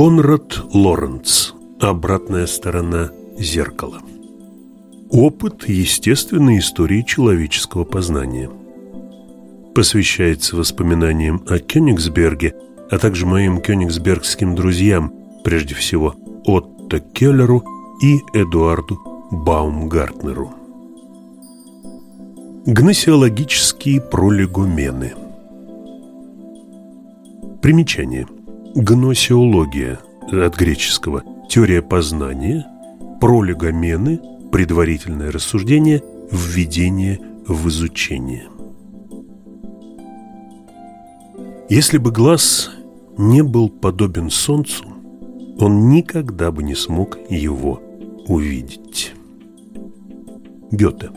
Конрад Лоренц. Обратная сторона зеркала. Опыт естественной истории человеческого познания. Посвящается воспоминаниям о Кёнигсберге, а также моим кёнигсбергским друзьям, прежде всего Отто Келлеру и Эдуарду Баумгартнеру. Гносеологические пролегумены Примечание. Гносеология от греческого теория познания, пролегомены, предварительное рассуждение, введение в изучение. Если бы глаз не был подобен солнцу, он никогда бы не смог его увидеть. Гёте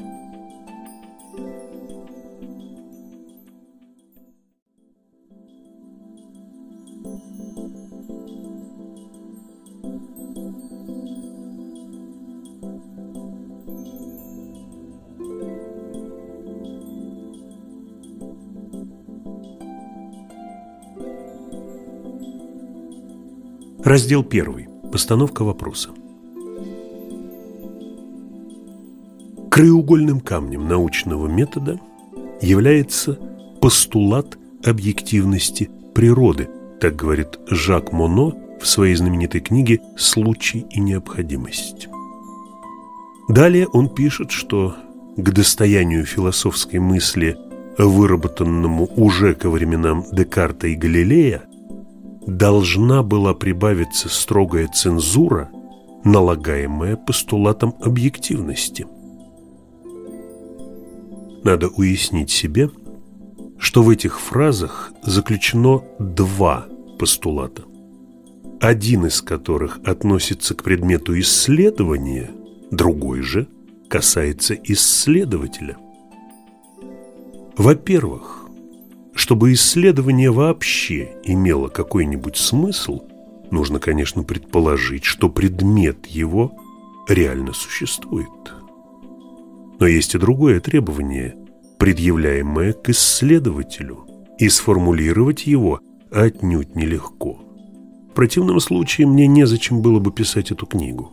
Раздел 1. Постановка вопроса. Краеугольным камнем научного метода является постулат объективности природы, так говорит Жак Моно в своей знаменитой книге «Случай и необходимость». Далее он пишет, что к достоянию философской мысли, выработанному уже ко временам Декарта и Галилея, должна была прибавиться строгая цензура, налагаемая постулатом объективности. Надо уяснить себе, что в этих фразах заключено два постулата, один из которых относится к предмету исследования, другой же касается исследователя. Во-первых, чтобы исследование вообще имело какой-нибудь смысл, нужно, конечно, предположить, что предмет его реально существует. Но есть и другое требование, предъявляемое к исследователю, и сформулировать его отнюдь нелегко. В противном случае мне незачем было бы писать эту книгу.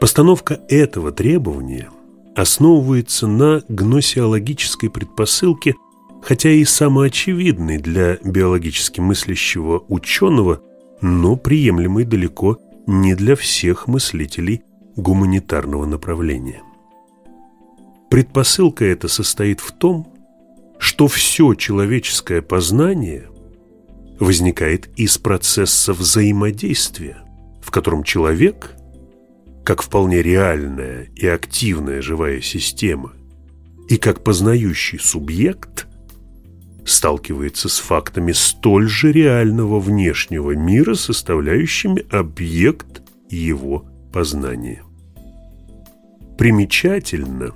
Постановка этого требования – основывается на гносеологической предпосылке, хотя и самоочевидной для биологически мыслящего ученого, но приемлемой далеко не для всех мыслителей гуманитарного направления. Предпосылка эта состоит в том, что все человеческое познание возникает из процесса взаимодействия, в котором человек – как вполне реальная и активная живая система и как познающий субъект сталкивается с фактами столь же реального внешнего мира, составляющими объект его познания. Примечательно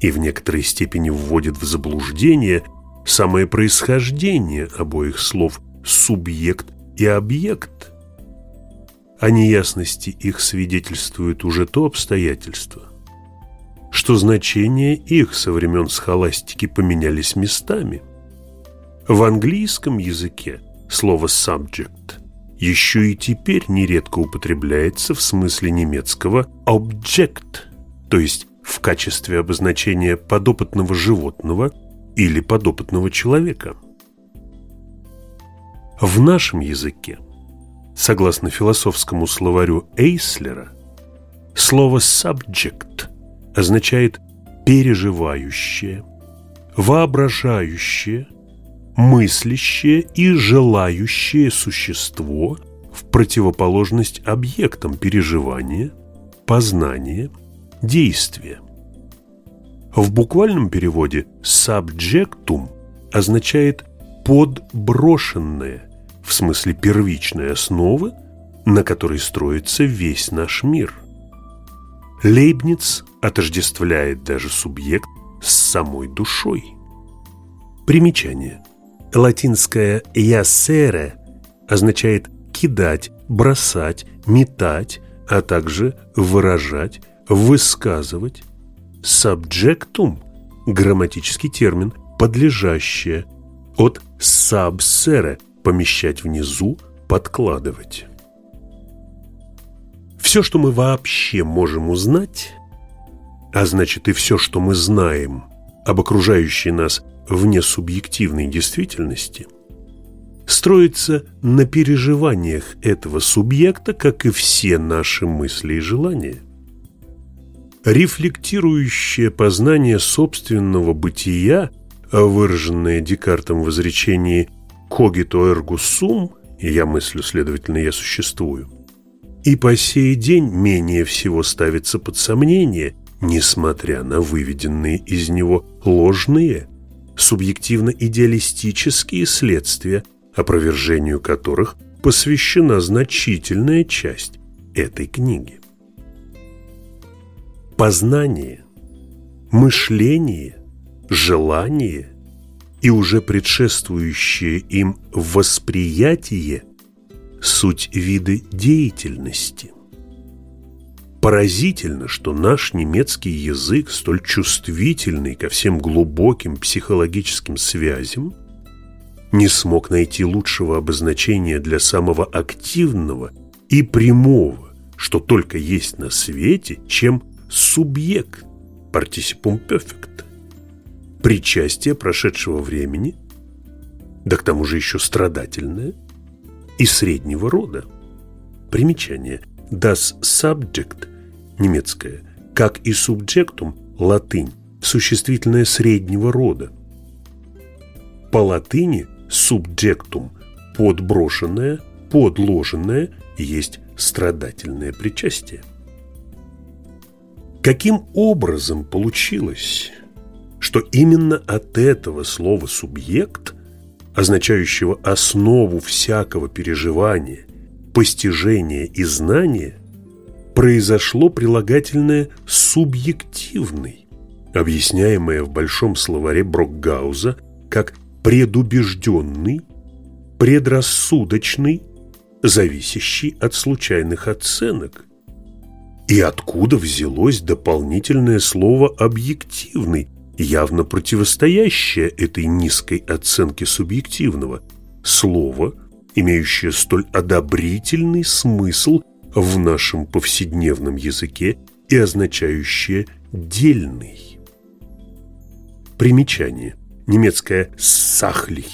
и в некоторой степени вводит в заблуждение самое происхождение обоих слов «субъект» и «объект», о неясности их свидетельствует уже то обстоятельство, что значения их со времен схоластики поменялись местами. В английском языке слово «subject» еще и теперь нередко употребляется в смысле немецкого «object», то есть в качестве обозначения подопытного животного или подопытного человека. В нашем языке Согласно философскому словарю Эйслера, слово «subject» означает «переживающее», «воображающее», «мыслящее» и «желающее существо» в противоположность объектам переживания, познания, действия. В буквальном переводе «subjectum» означает «подброшенное», в смысле первичной основы, на которой строится весь наш мир. Лейбниц отождествляет даже субъект с самой душой. Примечание. Латинское «ясере» означает кидать, бросать, метать, а также выражать, высказывать. Subjectum – грамматический термин, подлежащее, от subsere помещать внизу, подкладывать. Все, что мы вообще можем узнать, а значит и все, что мы знаем об окружающей нас вне субъективной действительности, строится на переживаниях этого субъекта, как и все наши мысли и желания. Рефлектирующее познание собственного бытия, выраженное Декартом в изречении «cogito ergo sum» «я мыслю, следовательно, я существую», и по сей день менее всего ставится под сомнение, несмотря на выведенные из него ложные, субъективно-идеалистические следствия, опровержению которых посвящена значительная часть этой книги. Познание, мышление, желание и уже предшествующее им восприятие суть виды деятельности. Поразительно, что наш немецкий язык, столь чувствительный ко всем глубоким психологическим связям, не смог найти лучшего обозначения для самого активного и прямого, что только есть на свете, чем субъект, participium perfect, причастие прошедшего времени, да к тому же еще страдательное – и среднего рода. Примечание. Das Subject, немецкое, как и Subjectum, латынь, существительное среднего рода. По латыни Subjectum, подброшенное, подложенное, есть страдательное причастие. Каким образом получилось, что именно от этого слова «субъект» означающего основу всякого переживания, постижения и знания, произошло прилагательное «субъективный», объясняемое в большом словаре Брокгауза как предубежденный, предрассудочный, зависящий от случайных оценок. И откуда взялось дополнительное слово «объективный», явно противостоящее этой низкой оценке субъективного, слово, имеющее столь одобрительный смысл в нашем повседневном языке и означающее «дельный». Примечание. Немецкое «сахлих»,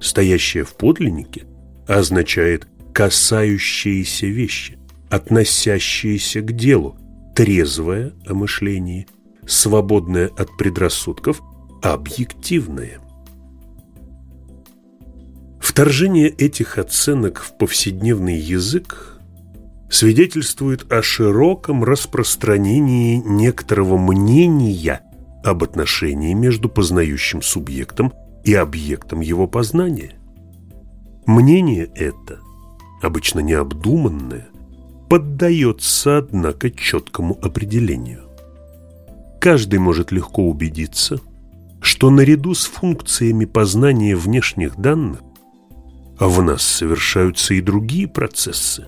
стоящее в подлиннике, означает «касающиеся вещи», относящиеся к делу, трезвое о мышлении, свободное от предрассудков, объективное. Вторжение этих оценок в повседневный язык свидетельствует о широком распространении некоторого мнения об отношении между познающим субъектом и объектом его познания. Мнение это, обычно необдуманное, поддается, однако, четкому определению каждый может легко убедиться, что наряду с функциями познания внешних данных в нас совершаются и другие процессы,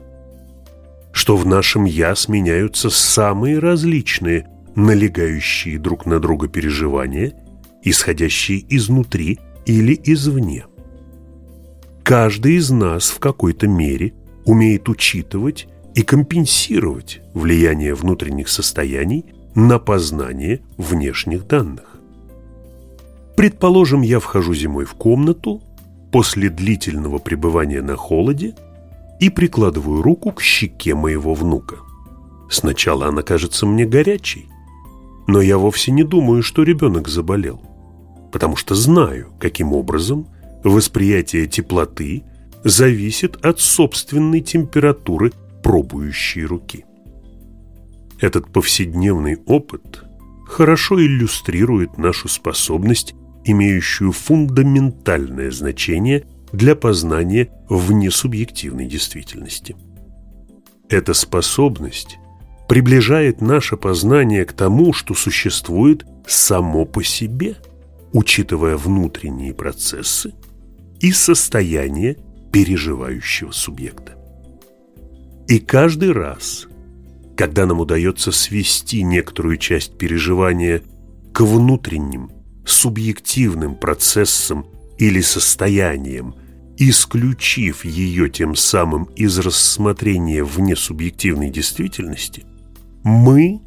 что в нашем «я» сменяются самые различные, налегающие друг на друга переживания, исходящие изнутри или извне. Каждый из нас в какой-то мере умеет учитывать и компенсировать влияние внутренних состояний на познание внешних данных. Предположим, я вхожу зимой в комнату после длительного пребывания на холоде и прикладываю руку к щеке моего внука. Сначала она кажется мне горячей, но я вовсе не думаю, что ребенок заболел, потому что знаю, каким образом восприятие теплоты зависит от собственной температуры пробующей руки. Этот повседневный опыт хорошо иллюстрирует нашу способность, имеющую фундаментальное значение для познания внесубъективной действительности. Эта способность приближает наше познание к тому, что существует само по себе, учитывая внутренние процессы и состояние переживающего субъекта. И каждый раз, когда нам удается свести некоторую часть переживания к внутренним, субъективным процессам или состояниям, исключив ее тем самым из рассмотрения вне субъективной действительности, мы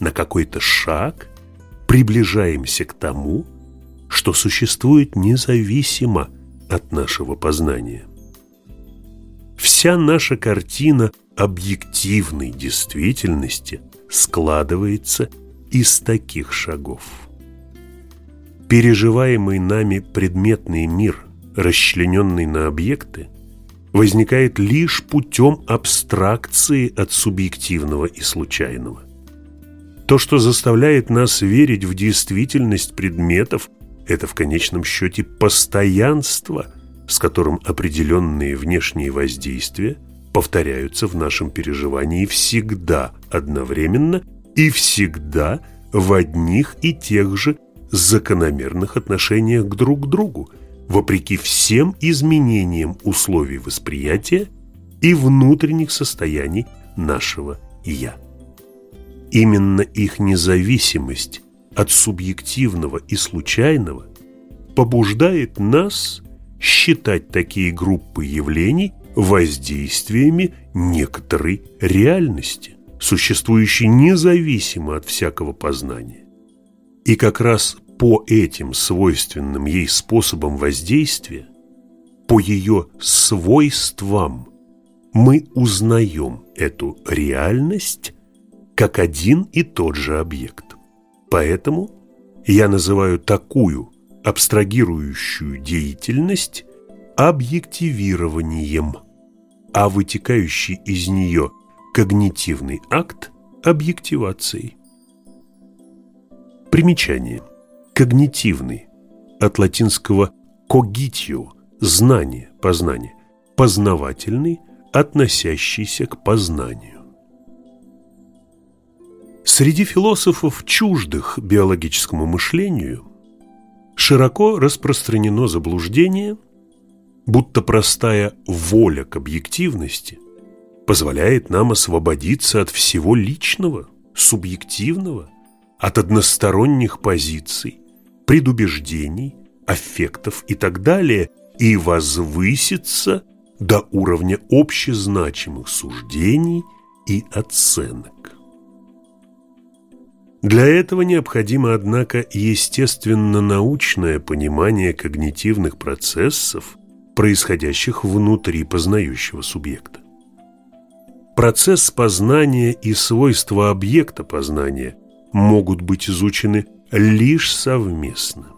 на какой-то шаг приближаемся к тому, что существует независимо от нашего познания. Вся наша картина объективной действительности складывается из таких шагов. Переживаемый нами предметный мир, расчлененный на объекты, возникает лишь путем абстракции от субъективного и случайного. То, что заставляет нас верить в действительность предметов, это в конечном счете постоянство, с которым определенные внешние воздействия повторяются в нашем переживании всегда одновременно и всегда в одних и тех же закономерных отношениях друг к другу, вопреки всем изменениям условий восприятия и внутренних состояний нашего «я». Именно их независимость от субъективного и случайного побуждает нас считать такие группы явлений воздействиями некоторой реальности, существующей независимо от всякого познания. И как раз по этим свойственным ей способам воздействия, по ее свойствам, мы узнаем эту реальность как один и тот же объект. Поэтому я называю такую абстрагирующую деятельность объективированием, а вытекающий из нее когнитивный акт – объективацией. Примечание. Когнитивный от латинского «cogitio» – знание, познание, познавательный, относящийся к познанию. Среди философов, чуждых биологическому мышлению, широко распространено заблуждение, будто простая воля к объективности позволяет нам освободиться от всего личного, субъективного, от односторонних позиций, предубеждений, аффектов и так далее, и возвыситься до уровня общезначимых суждений и оценок. Для этого необходимо, однако, естественно-научное понимание когнитивных процессов, происходящих внутри познающего субъекта. Процесс познания и свойства объекта познания могут быть изучены лишь совместно.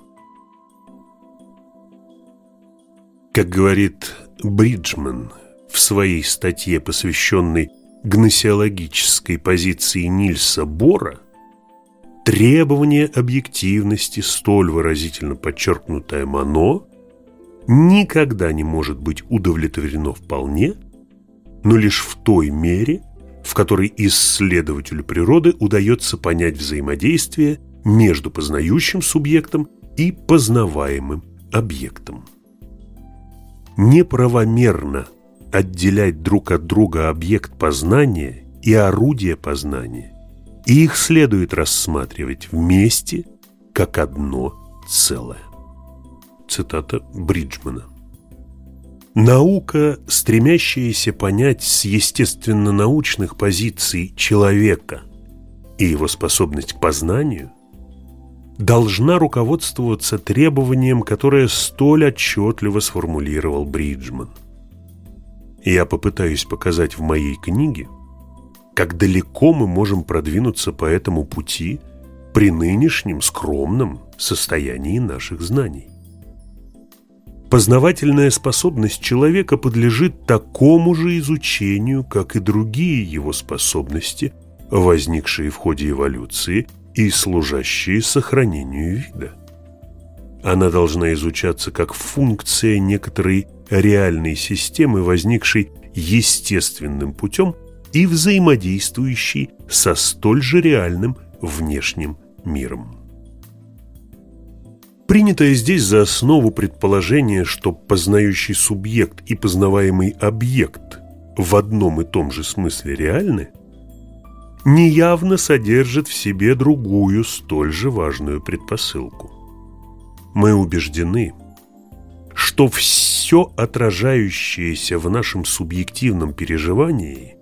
Как говорит Бриджман в своей статье, посвященной гносеологической позиции Нильса Бора – Требование объективности, столь выразительно подчеркнутое Мано, никогда не может быть удовлетворено вполне, но лишь в той мере, в которой исследователю природы удается понять взаимодействие между познающим субъектом и познаваемым объектом. Неправомерно отделять друг от друга объект познания и орудие познания и их следует рассматривать вместе как одно целое. Цитата Бриджмана. Наука, стремящаяся понять с естественно-научных позиций человека и его способность к познанию, должна руководствоваться требованием, которое столь отчетливо сформулировал Бриджман. Я попытаюсь показать в моей книге – как далеко мы можем продвинуться по этому пути при нынешнем скромном состоянии наших знаний. Познавательная способность человека подлежит такому же изучению, как и другие его способности, возникшие в ходе эволюции и служащие сохранению вида. Она должна изучаться как функция некоторой реальной системы, возникшей естественным путем – и взаимодействующий со столь же реальным внешним миром. Принятое здесь за основу предположение, что познающий субъект и познаваемый объект в одном и том же смысле реальны, неявно содержит в себе другую столь же важную предпосылку. Мы убеждены, что все отражающееся в нашем субъективном переживании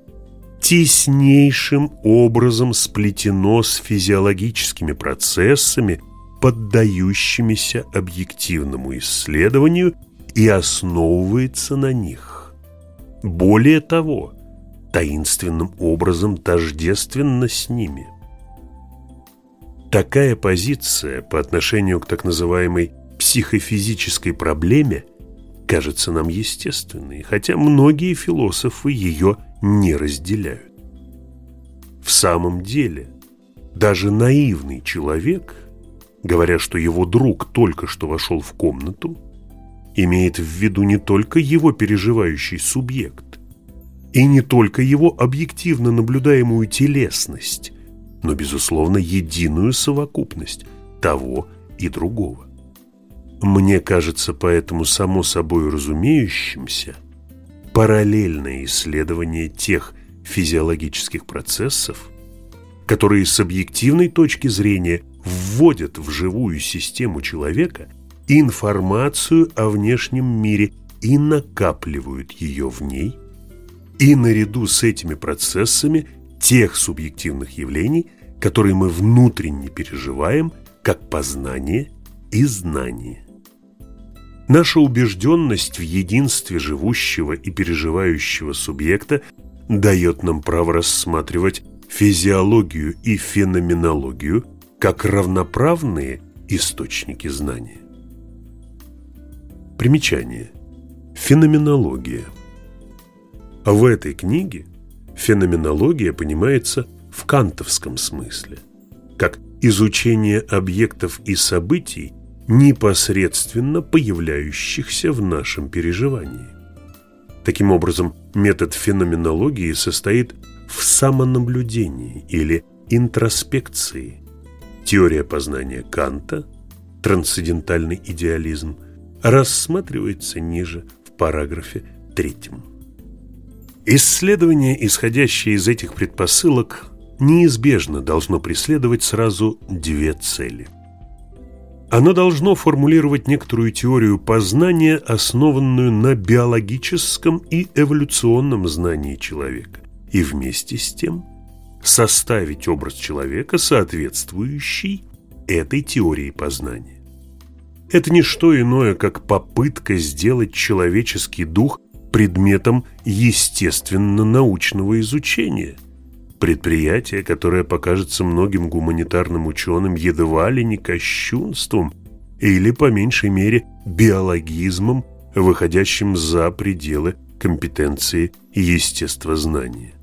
теснейшим образом сплетено с физиологическими процессами, поддающимися объективному исследованию и основывается на них. Более того, таинственным образом тождественно с ними. Такая позиция по отношению к так называемой психофизической проблеме кажется нам естественной, хотя многие философы ее не разделяют. В самом деле, даже наивный человек, говоря, что его друг только что вошел в комнату, имеет в виду не только его переживающий субъект, и не только его объективно наблюдаемую телесность, но, безусловно, единую совокупность того и другого. Мне кажется поэтому само собой разумеющимся параллельное исследование тех физиологических процессов, которые с объективной точки зрения вводят в живую систему человека информацию о внешнем мире и накапливают ее в ней, и наряду с этими процессами тех субъективных явлений, которые мы внутренне переживаем как познание и знание. Наша убежденность в единстве живущего и переживающего субъекта дает нам право рассматривать физиологию и феноменологию как равноправные источники знания. Примечание. Феноменология. В этой книге феноменология понимается в кантовском смысле, как изучение объектов и событий непосредственно появляющихся в нашем переживании. Таким образом, метод феноменологии состоит в самонаблюдении или интроспекции. Теория познания Канта, трансцендентальный идеализм, рассматривается ниже в параграфе третьем. Исследование, исходящее из этих предпосылок, неизбежно должно преследовать сразу две цели – оно должно формулировать некоторую теорию познания, основанную на биологическом и эволюционном знании человека, и вместе с тем составить образ человека, соответствующий этой теории познания. Это не что иное, как попытка сделать человеческий дух предметом естественно-научного изучения – Предприятие, которое покажется многим гуманитарным ученым едва ли не кощунством или, по меньшей мере, биологизмом, выходящим за пределы компетенции естествознания.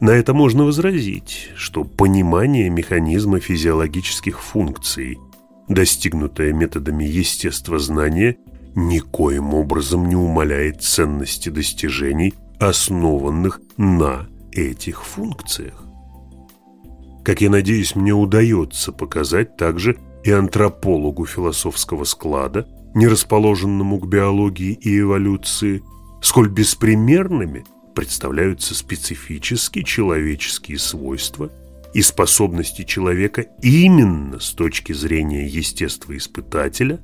На это можно возразить, что понимание механизма физиологических функций, достигнутое методами естествознания, никоим образом не умаляет ценности достижений, основанных на этих функциях. Как я надеюсь, мне удается показать также и антропологу философского склада, не расположенному к биологии и эволюции, сколь беспримерными представляются специфические человеческие свойства и способности человека именно с точки зрения естествоиспытателя,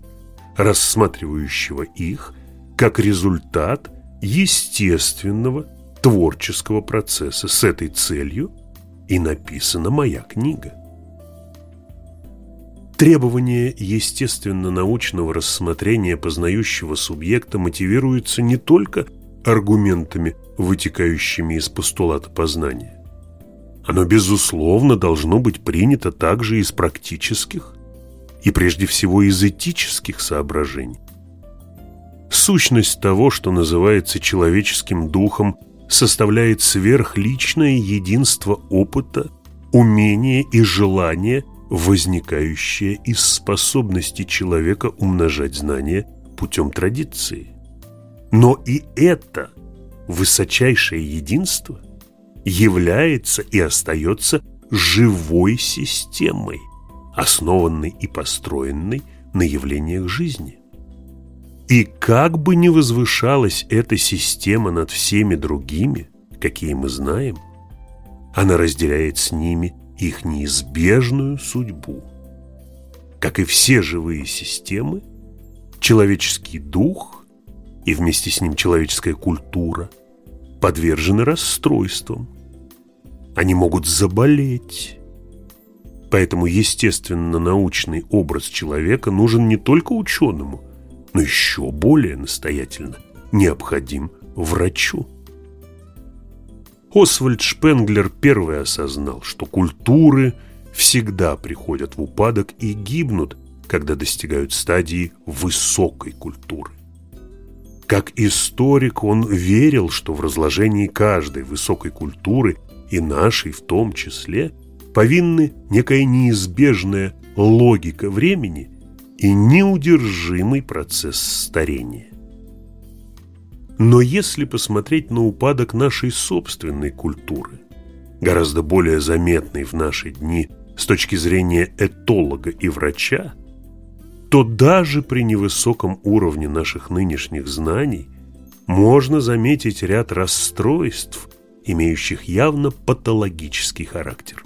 рассматривающего их как результат естественного творческого процесса. С этой целью и написана моя книга. Требование естественно-научного рассмотрения познающего субъекта мотивируется не только аргументами, вытекающими из постулата познания. Оно, безусловно, должно быть принято также из практических и, прежде всего, из этических соображений. Сущность того, что называется человеческим духом, составляет сверхличное единство опыта, умения и желания, возникающее из способности человека умножать знания путем традиции. Но и это высочайшее единство является и остается живой системой, основанной и построенной на явлениях жизни. И как бы ни возвышалась эта система над всеми другими, какие мы знаем, она разделяет с ними их неизбежную судьбу. Как и все живые системы, человеческий дух и вместе с ним человеческая культура подвержены расстройствам. Они могут заболеть. Поэтому естественно-научный образ человека нужен не только ученому, но еще более настоятельно необходим врачу. Освальд Шпенглер первый осознал, что культуры всегда приходят в упадок и гибнут, когда достигают стадии высокой культуры. Как историк он верил, что в разложении каждой высокой культуры, и нашей в том числе, повинны некая неизбежная логика времени и неудержимый процесс старения. Но если посмотреть на упадок нашей собственной культуры, гораздо более заметный в наши дни с точки зрения этолога и врача, то даже при невысоком уровне наших нынешних знаний можно заметить ряд расстройств, имеющих явно патологический характер.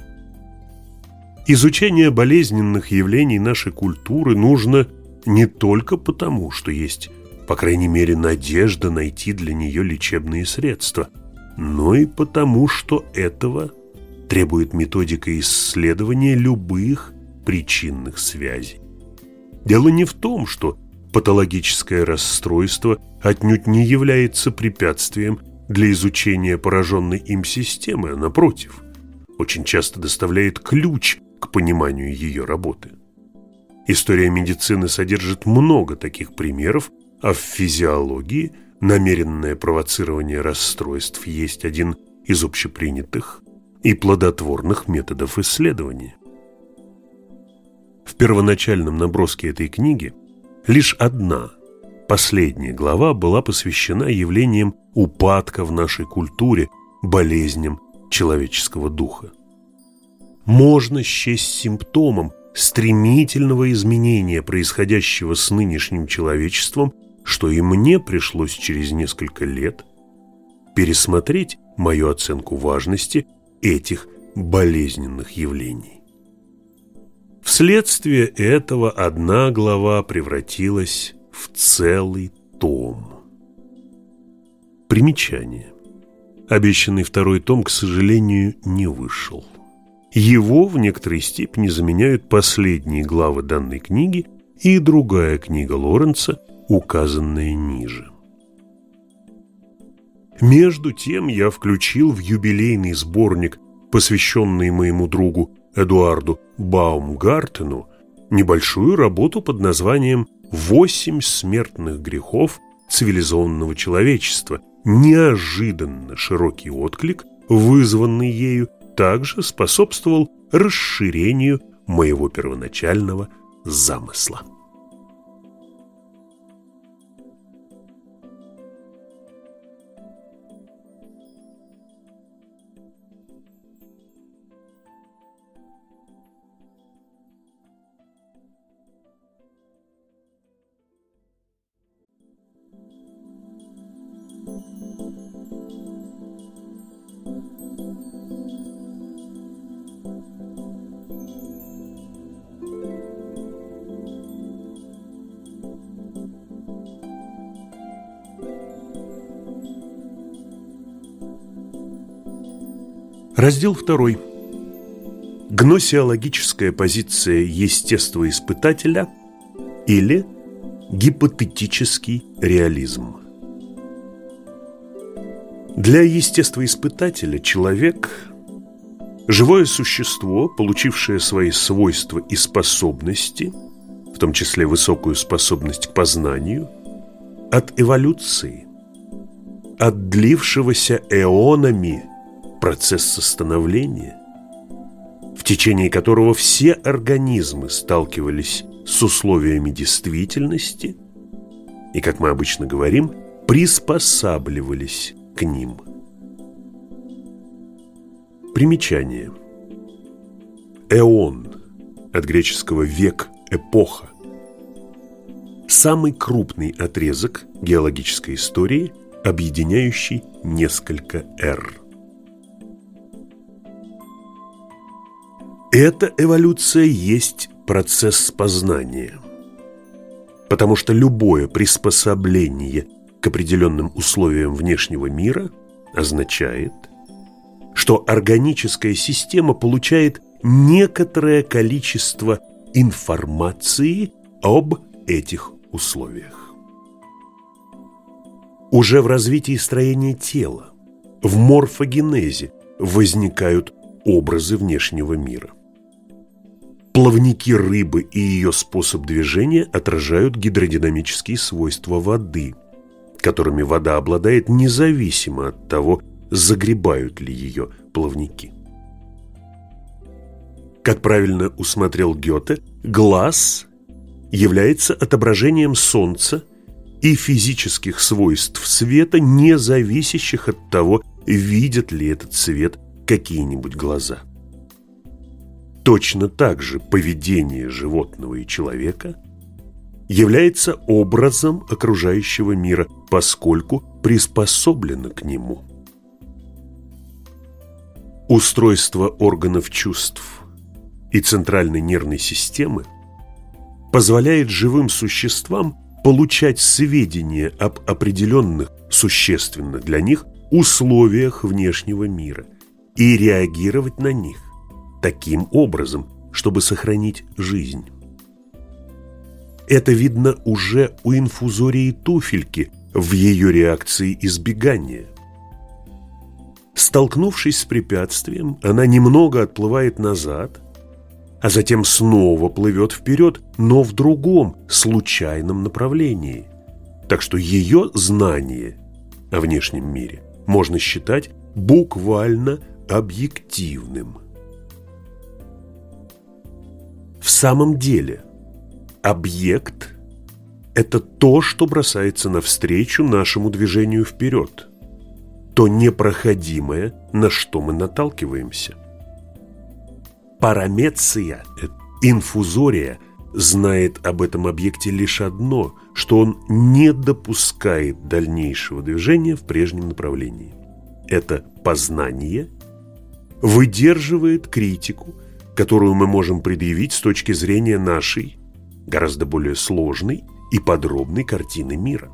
Изучение болезненных явлений нашей культуры нужно не только потому, что есть, по крайней мере, надежда найти для нее лечебные средства, но и потому, что этого требует методика исследования любых причинных связей. Дело не в том, что патологическое расстройство отнюдь не является препятствием для изучения пораженной им системы, а напротив, очень часто доставляет ключ к пониманию ее работы. История медицины содержит много таких примеров, а в физиологии намеренное провоцирование расстройств есть один из общепринятых и плодотворных методов исследования. В первоначальном наброске этой книги лишь одна, последняя глава была посвящена явлениям упадка в нашей культуре, болезням человеческого духа. Можно счесть симптомом стремительного изменения, происходящего с нынешним человечеством, что и мне пришлось через несколько лет пересмотреть мою оценку важности этих болезненных явлений. Вследствие этого одна глава превратилась в целый том. Примечание. Обещанный второй том, к сожалению, не вышел. Его в некоторой степени заменяют последние главы данной книги и другая книга Лоренца, указанная ниже. Между тем я включил в юбилейный сборник, посвященный моему другу Эдуарду Баумгартену небольшую работу под названием «Восемь смертных грехов цивилизованного человечества». Неожиданно широкий отклик, вызванный ею, также способствовал расширению моего первоначального замысла. Раздел 2. Гносеологическая позиция естествоиспытателя или гипотетический реализм. Для естествоиспытателя человек – живое существо, получившее свои свойства и способности, в том числе высокую способность к познанию, от эволюции, от длившегося эонами – процесса становления, в течение которого все организмы сталкивались с условиями действительности и, как мы обычно говорим, приспосабливались к ним. Примечание. Эон, от греческого «век», «эпоха». Самый крупный отрезок геологической истории, объединяющий несколько эр. Эта эволюция есть процесс познания. потому что любое приспособление к определенным условиям внешнего мира означает, что органическая система получает некоторое количество информации об этих условиях. Уже в развитии строения тела, в морфогенезе возникают образы внешнего мира. Плавники рыбы и ее способ движения отражают гидродинамические свойства воды, которыми вода обладает независимо от того, загребают ли ее плавники. Как правильно усмотрел Гёте, глаз является отображением солнца и физических свойств света, не зависящих от того, видят ли этот свет какие-нибудь глаза. Точно так же поведение животного и человека является образом окружающего мира, поскольку приспособлено к нему. Устройство органов чувств и центральной нервной системы позволяет живым существам получать сведения об определенных, существенно для них, условиях внешнего мира и реагировать на них таким образом, чтобы сохранить жизнь. Это видно уже у инфузории туфельки в ее реакции избегания. Столкнувшись с препятствием, она немного отплывает назад, а затем снова плывет вперед, но в другом, случайном направлении. Так что ее знание о внешнем мире можно считать буквально объективным. В самом деле, объект – это то, что бросается навстречу нашему движению вперед, то непроходимое, на что мы наталкиваемся. Парамеция, инфузория, знает об этом объекте лишь одно, что он не допускает дальнейшего движения в прежнем направлении. Это познание выдерживает критику, которую мы можем предъявить с точки зрения нашей, гораздо более сложной и подробной картины мира.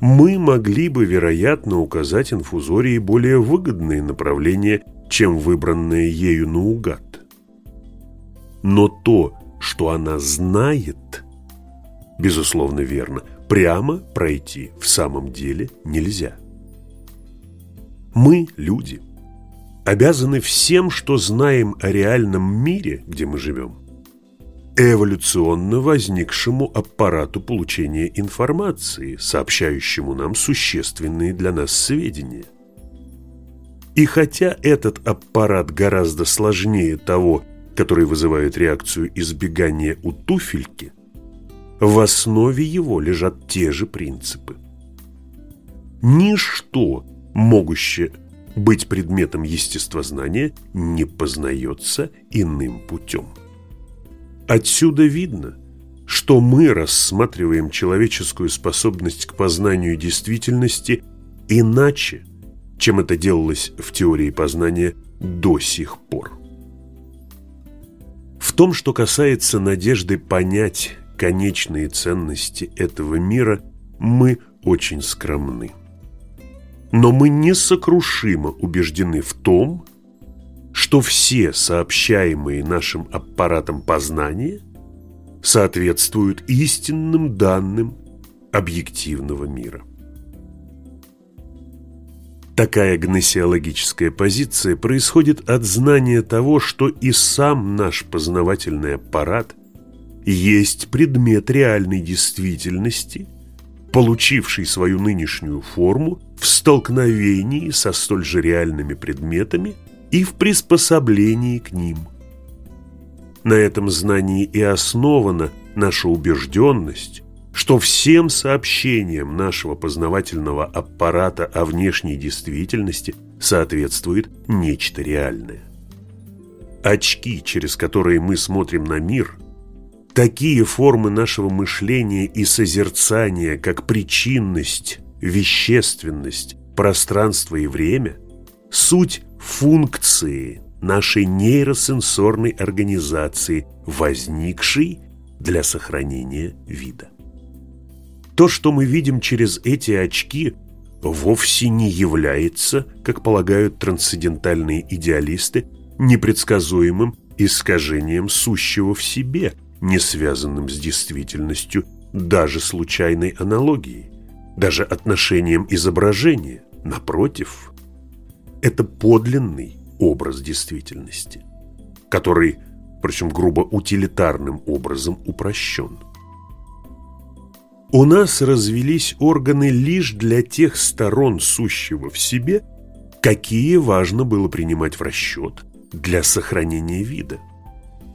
Мы могли бы, вероятно, указать инфузории более выгодные направления чем выбранное ею наугад. Но то, что она знает, безусловно верно, прямо пройти в самом деле нельзя. Мы, люди, обязаны всем, что знаем о реальном мире, где мы живем, эволюционно возникшему аппарату получения информации, сообщающему нам существенные для нас сведения. И хотя этот аппарат гораздо сложнее того, который вызывает реакцию избегания у туфельки, в основе его лежат те же принципы. Ничто, могущее быть предметом естествознания, не познается иным путем. Отсюда видно, что мы рассматриваем человеческую способность к познанию действительности иначе, чем это делалось в теории познания до сих пор. В том, что касается надежды понять конечные ценности этого мира, мы очень скромны. Но мы несокрушимо убеждены в том, что все сообщаемые нашим аппаратом познания соответствуют истинным данным объективного мира. Такая гносеологическая позиция происходит от знания того, что и сам наш познавательный аппарат есть предмет реальной действительности, получивший свою нынешнюю форму в столкновении со столь же реальными предметами и в приспособлении к ним. На этом знании и основана наша убежденность, что всем сообщениям нашего познавательного аппарата о внешней действительности соответствует нечто реальное. Очки, через которые мы смотрим на мир, такие формы нашего мышления и созерцания, как причинность, вещественность, пространство и время, суть функции нашей нейросенсорной организации, возникшей для сохранения вида. То, что мы видим через эти очки, вовсе не является, как полагают трансцендентальные идеалисты, непредсказуемым искажением сущего в себе, не связанным с действительностью даже случайной аналогией, даже отношением изображения. Напротив, это подлинный образ действительности, который, причем грубо утилитарным образом, упрощен. У нас развелись органы лишь для тех сторон сущего в себе, какие важно было принимать в расчет для сохранения вида.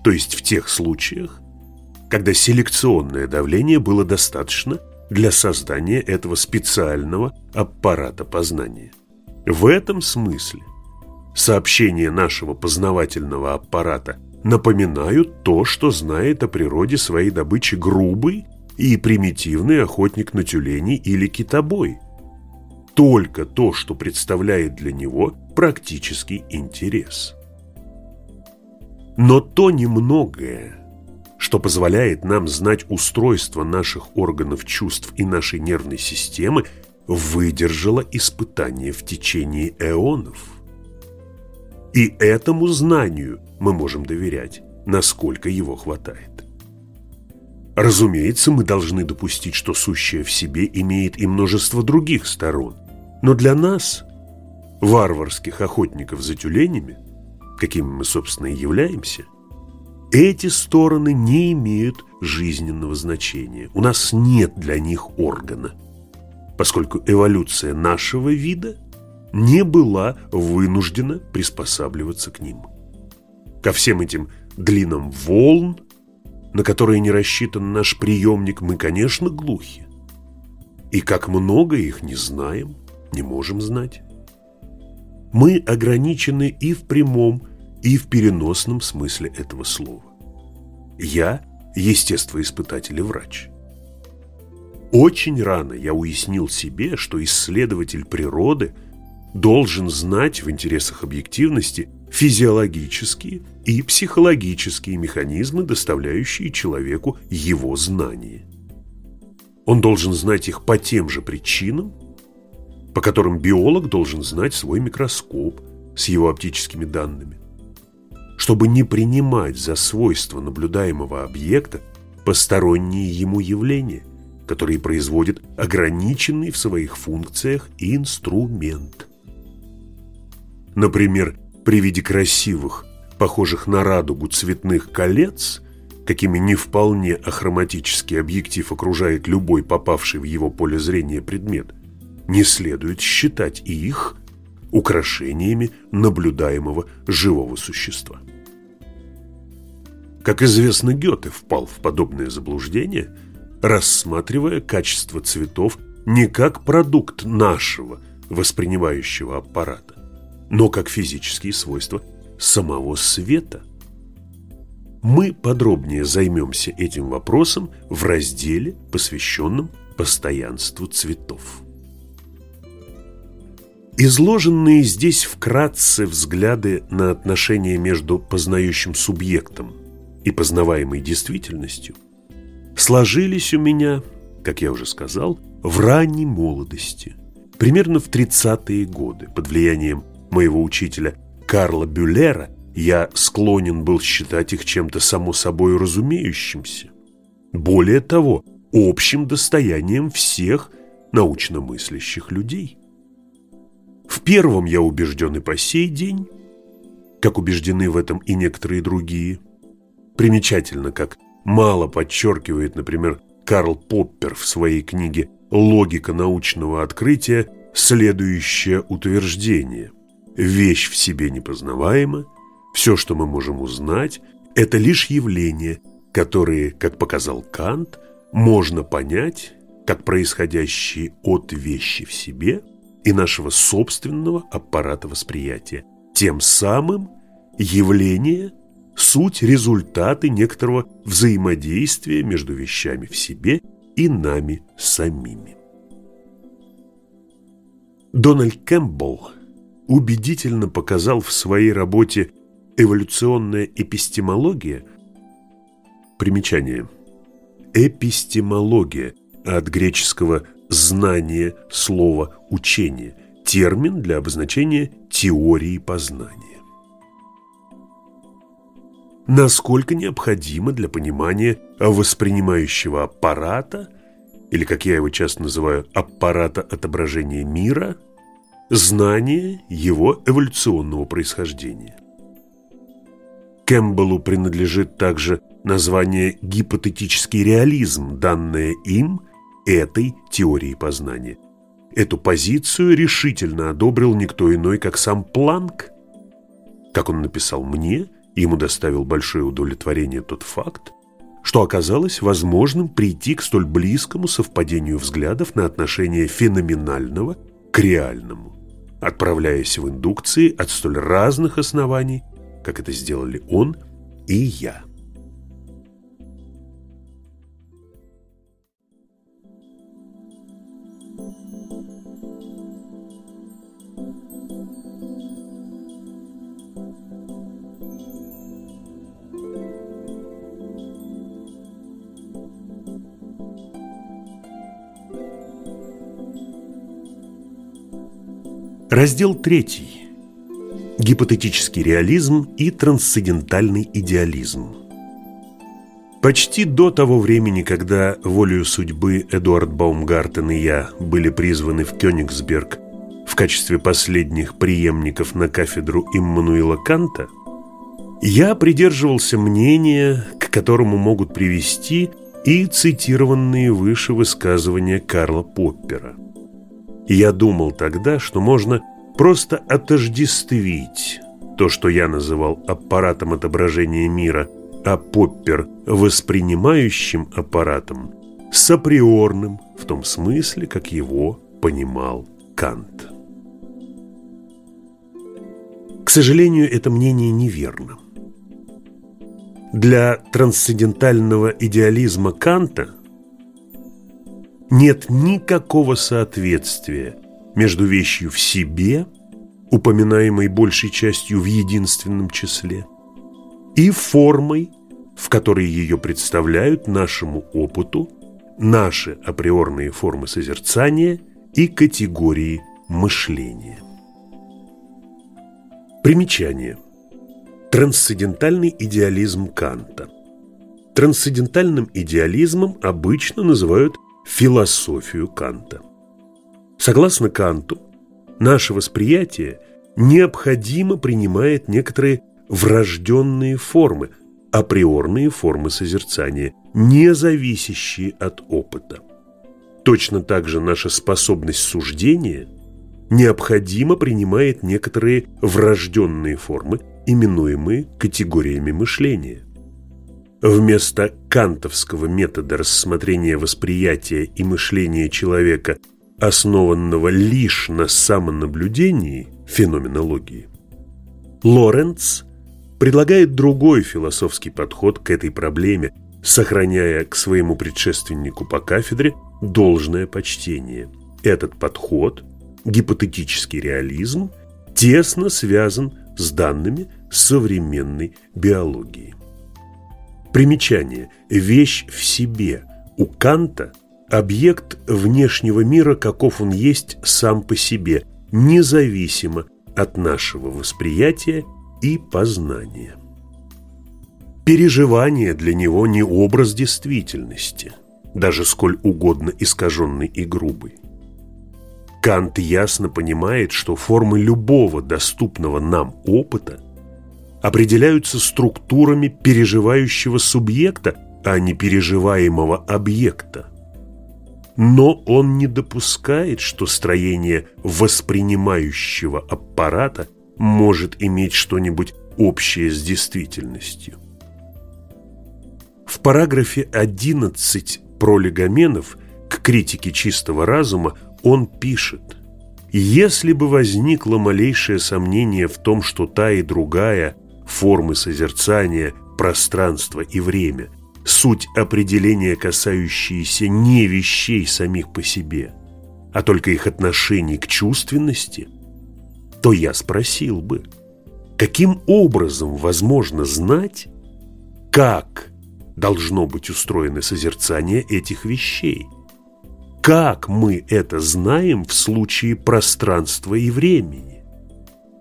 То есть в тех случаях, когда селекционное давление было достаточно для создания этого специального аппарата познания. В этом смысле сообщения нашего познавательного аппарата напоминают то, что знает о природе своей добычи грубый и примитивный охотник на тюленей или китобой. Только то, что представляет для него практический интерес. Но то немногое, что позволяет нам знать устройство наших органов чувств и нашей нервной системы, выдержало испытание в течение эонов. И этому знанию мы можем доверять, насколько его хватает. Разумеется, мы должны допустить, что сущее в себе имеет и множество других сторон. Но для нас, варварских охотников за тюленями, какими мы, собственно, и являемся, эти стороны не имеют жизненного значения. У нас нет для них органа, поскольку эволюция нашего вида не была вынуждена приспосабливаться к ним. Ко всем этим длинам волн – на которые не рассчитан наш приемник, мы, конечно, глухи. И как много их не знаем, не можем знать. Мы ограничены и в прямом, и в переносном смысле этого слова. Я – естествоиспытатель и врач. Очень рано я уяснил себе, что исследователь природы должен знать в интересах объективности физиологические и психологические механизмы, доставляющие человеку его знания. Он должен знать их по тем же причинам, по которым биолог должен знать свой микроскоп с его оптическими данными. Чтобы не принимать за свойства наблюдаемого объекта посторонние ему явления, которые производит ограниченный в своих функциях инструмент. Например, при виде красивых похожих на радугу цветных колец, какими не вполне ахроматический объектив окружает любой попавший в его поле зрения предмет, не следует считать их украшениями наблюдаемого живого существа. Как известно, Гёте впал в подобное заблуждение, рассматривая качество цветов не как продукт нашего воспринимающего аппарата, но как физические свойства самого света. Мы подробнее займемся этим вопросом в разделе, посвященном постоянству цветов. Изложенные здесь вкратце взгляды на отношения между познающим субъектом и познаваемой действительностью сложились у меня, как я уже сказал, в ранней молодости, примерно в 30-е годы, под влиянием моего учителя Карла Бюллера, я склонен был считать их чем-то само собой разумеющимся. Более того, общим достоянием всех научно мыслящих людей. В первом я убежден и по сей день, как убеждены в этом и некоторые другие. Примечательно, как мало подчеркивает, например, Карл Поппер в своей книге «Логика научного открытия» следующее утверждение – Вещь в себе непознаваема, все, что мы можем узнать, это лишь явления, которые, как показал Кант, можно понять как происходящие от вещи в себе и нашего собственного аппарата восприятия. Тем самым явление – суть результаты некоторого взаимодействия между вещами в себе и нами самими. Дональд Кэмпбелл убедительно показал в своей работе «Эволюционная эпистемология» примечание. эпистемология, от греческого «знание» слова «учение», термин для обозначения теории познания. Насколько необходимо для понимания воспринимающего аппарата, или, как я его часто называю, аппарата отображения мира, знание его эволюционного происхождения. Кэмпбеллу принадлежит также название «гипотетический реализм», данное им этой теории познания. Эту позицию решительно одобрил никто иной, как сам Планк. Как он написал мне, ему доставил большое удовлетворение тот факт, что оказалось возможным прийти к столь близкому совпадению взглядов на отношение феноменального к реальному, отправляясь в индукции от столь разных оснований, как это сделали он и я. Раздел третий. Гипотетический реализм и трансцендентальный идеализм. Почти до того времени, когда волею судьбы Эдуард Баумгартен и я были призваны в Кёнигсберг в качестве последних преемников на кафедру Иммануила Канта, я придерживался мнения, к которому могут привести и цитированные выше высказывания Карла Поппера. Я думал тогда, что можно просто отождествить то, что я называл аппаратом отображения мира, а Поппер – воспринимающим аппаратом, с априорным, в том смысле, как его понимал Кант. К сожалению, это мнение неверно. Для трансцендентального идеализма Канта – нет никакого соответствия между вещью в себе, упоминаемой большей частью в единственном числе, и формой, в которой ее представляют нашему опыту наши априорные формы созерцания и категории мышления. Примечание. Трансцендентальный идеализм Канта. Трансцендентальным идеализмом обычно называют философию Канта. Согласно Канту, наше восприятие необходимо принимает некоторые врожденные формы, априорные формы созерцания, не зависящие от опыта. Точно так же наша способность суждения необходимо принимает некоторые врожденные формы, именуемые категориями мышления – Вместо кантовского метода рассмотрения восприятия и мышления человека, основанного лишь на самонаблюдении, феноменологии, Лоренц предлагает другой философский подход к этой проблеме, сохраняя к своему предшественнику по кафедре должное почтение. Этот подход, гипотетический реализм, тесно связан с данными современной биологии. Примечание. Вещь в себе. У Канта объект внешнего мира, каков он есть сам по себе, независимо от нашего восприятия и познания. Переживание для него не образ действительности, даже сколь угодно искаженный и грубый. Кант ясно понимает, что формы любого доступного нам опыта – определяются структурами переживающего субъекта, а не переживаемого объекта. Но он не допускает, что строение воспринимающего аппарата может иметь что-нибудь общее с действительностью. В параграфе 11 пролегоменов к критике чистого разума он пишет «Если бы возникло малейшее сомнение в том, что та и другая формы созерцания, пространство и время, суть определения, касающиеся не вещей самих по себе, а только их отношений к чувственности, то я спросил бы, каким образом возможно знать, как должно быть устроено созерцание этих вещей? Как мы это знаем в случае пространства и времени?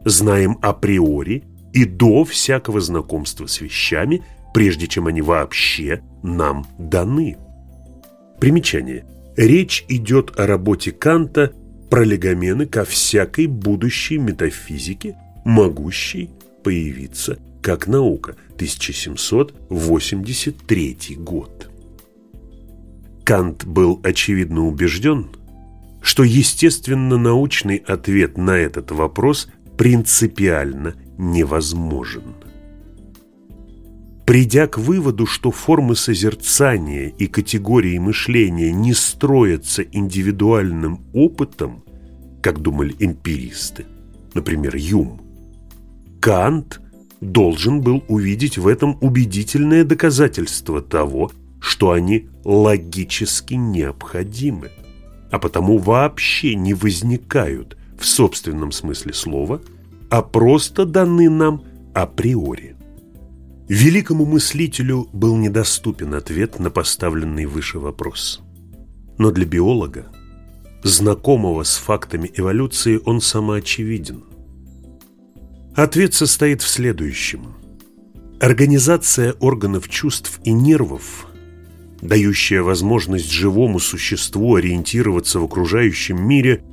Знаем априори и до всякого знакомства с вещами, прежде чем они вообще нам даны. Примечание. Речь идет о работе Канта пролегомены ко всякой будущей метафизике, могущей появиться как наука, 1783 год. Кант был очевидно убежден, что естественно-научный ответ на этот вопрос принципиально невозможен. Придя к выводу, что формы созерцания и категории мышления не строятся индивидуальным опытом, как думали эмпиристы, например, Юм, Кант должен был увидеть в этом убедительное доказательство того, что они логически необходимы, а потому вообще не возникают в собственном смысле слова, а просто даны нам априори. Великому мыслителю был недоступен ответ на поставленный выше вопрос. Но для биолога, знакомого с фактами эволюции, он самоочевиден. Ответ состоит в следующем. Организация органов чувств и нервов, дающая возможность живому существу ориентироваться в окружающем мире,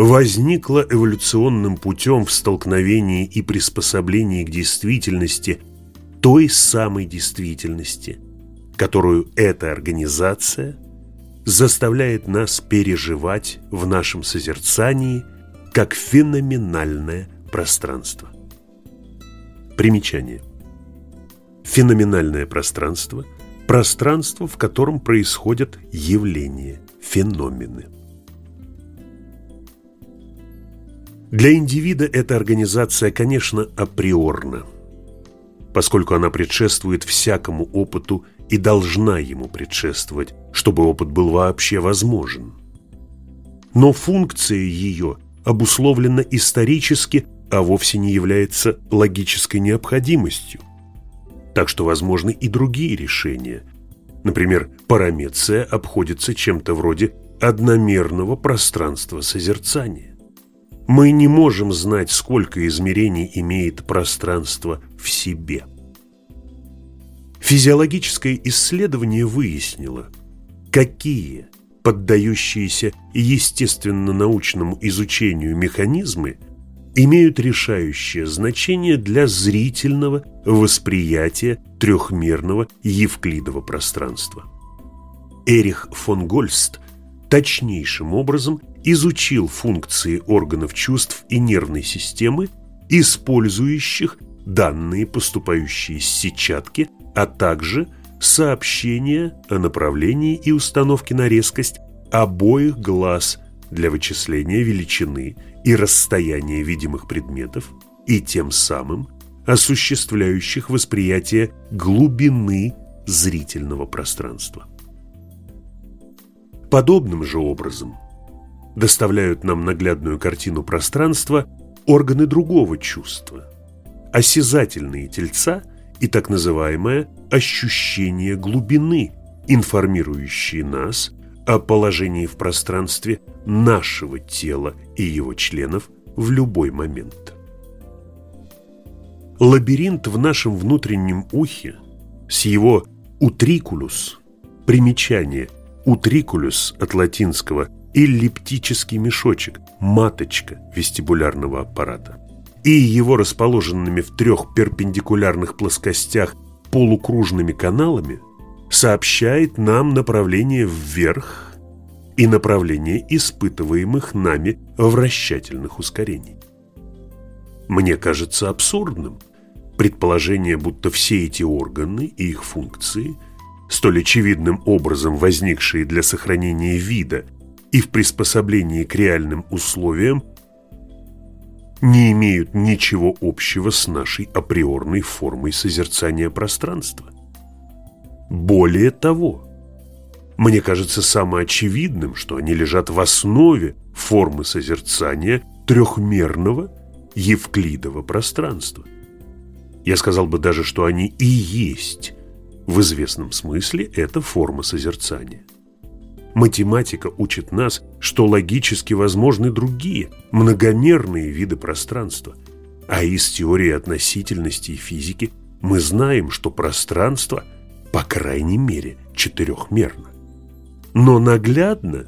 возникла эволюционным путем в столкновении и приспособлении к действительности – той самой действительности, которую эта организация заставляет нас переживать в нашем созерцании как феноменальное пространство. Примечание. Феноменальное пространство – пространство, в котором происходят явления, феномены. Для индивида эта организация, конечно, априорна – поскольку она предшествует всякому опыту и должна ему предшествовать, чтобы опыт был вообще возможен. Но функция ее обусловлена исторически, а вовсе не является логической необходимостью. Так что возможны и другие решения. Например, парамеция обходится чем-то вроде одномерного пространства созерцания. Мы не можем знать, сколько измерений имеет пространство в себе. Физиологическое исследование выяснило, какие поддающиеся естественно-научному изучению механизмы имеют решающее значение для зрительного восприятия трехмерного евклидового пространства. Эрих фон Гольст точнейшим образом изучил функции органов чувств и нервной системы, использующих данные, поступающие с сетчатки, а также сообщения о направлении и установке на резкость обоих глаз для вычисления величины и расстояния видимых предметов и тем самым осуществляющих восприятие глубины зрительного пространства. Подобным же образом доставляют нам наглядную картину пространства органы другого чувства, осязательные тельца и так называемое ощущение глубины, информирующие нас о положении в пространстве нашего тела и его членов в любой момент. Лабиринт в нашем внутреннем ухе с его утрикулус, примечание утрикулюс от латинского эллиптический мешочек, маточка вестибулярного аппарата и его расположенными в трех перпендикулярных плоскостях полукружными каналами сообщает нам направление вверх и направление испытываемых нами вращательных ускорений. Мне кажется абсурдным предположение, будто все эти органы и их функции, столь очевидным образом возникшие для сохранения вида и в приспособлении к реальным условиям, не имеют ничего общего с нашей априорной формой созерцания пространства. Более того, мне кажется самоочевидным, что они лежат в основе формы созерцания трехмерного евклидового пространства. Я сказал бы даже, что они и есть В известном смысле это форма созерцания. Математика учит нас, что логически возможны другие, многомерные виды пространства. А из теории относительности и физики мы знаем, что пространство, по крайней мере, четырехмерно. Но наглядно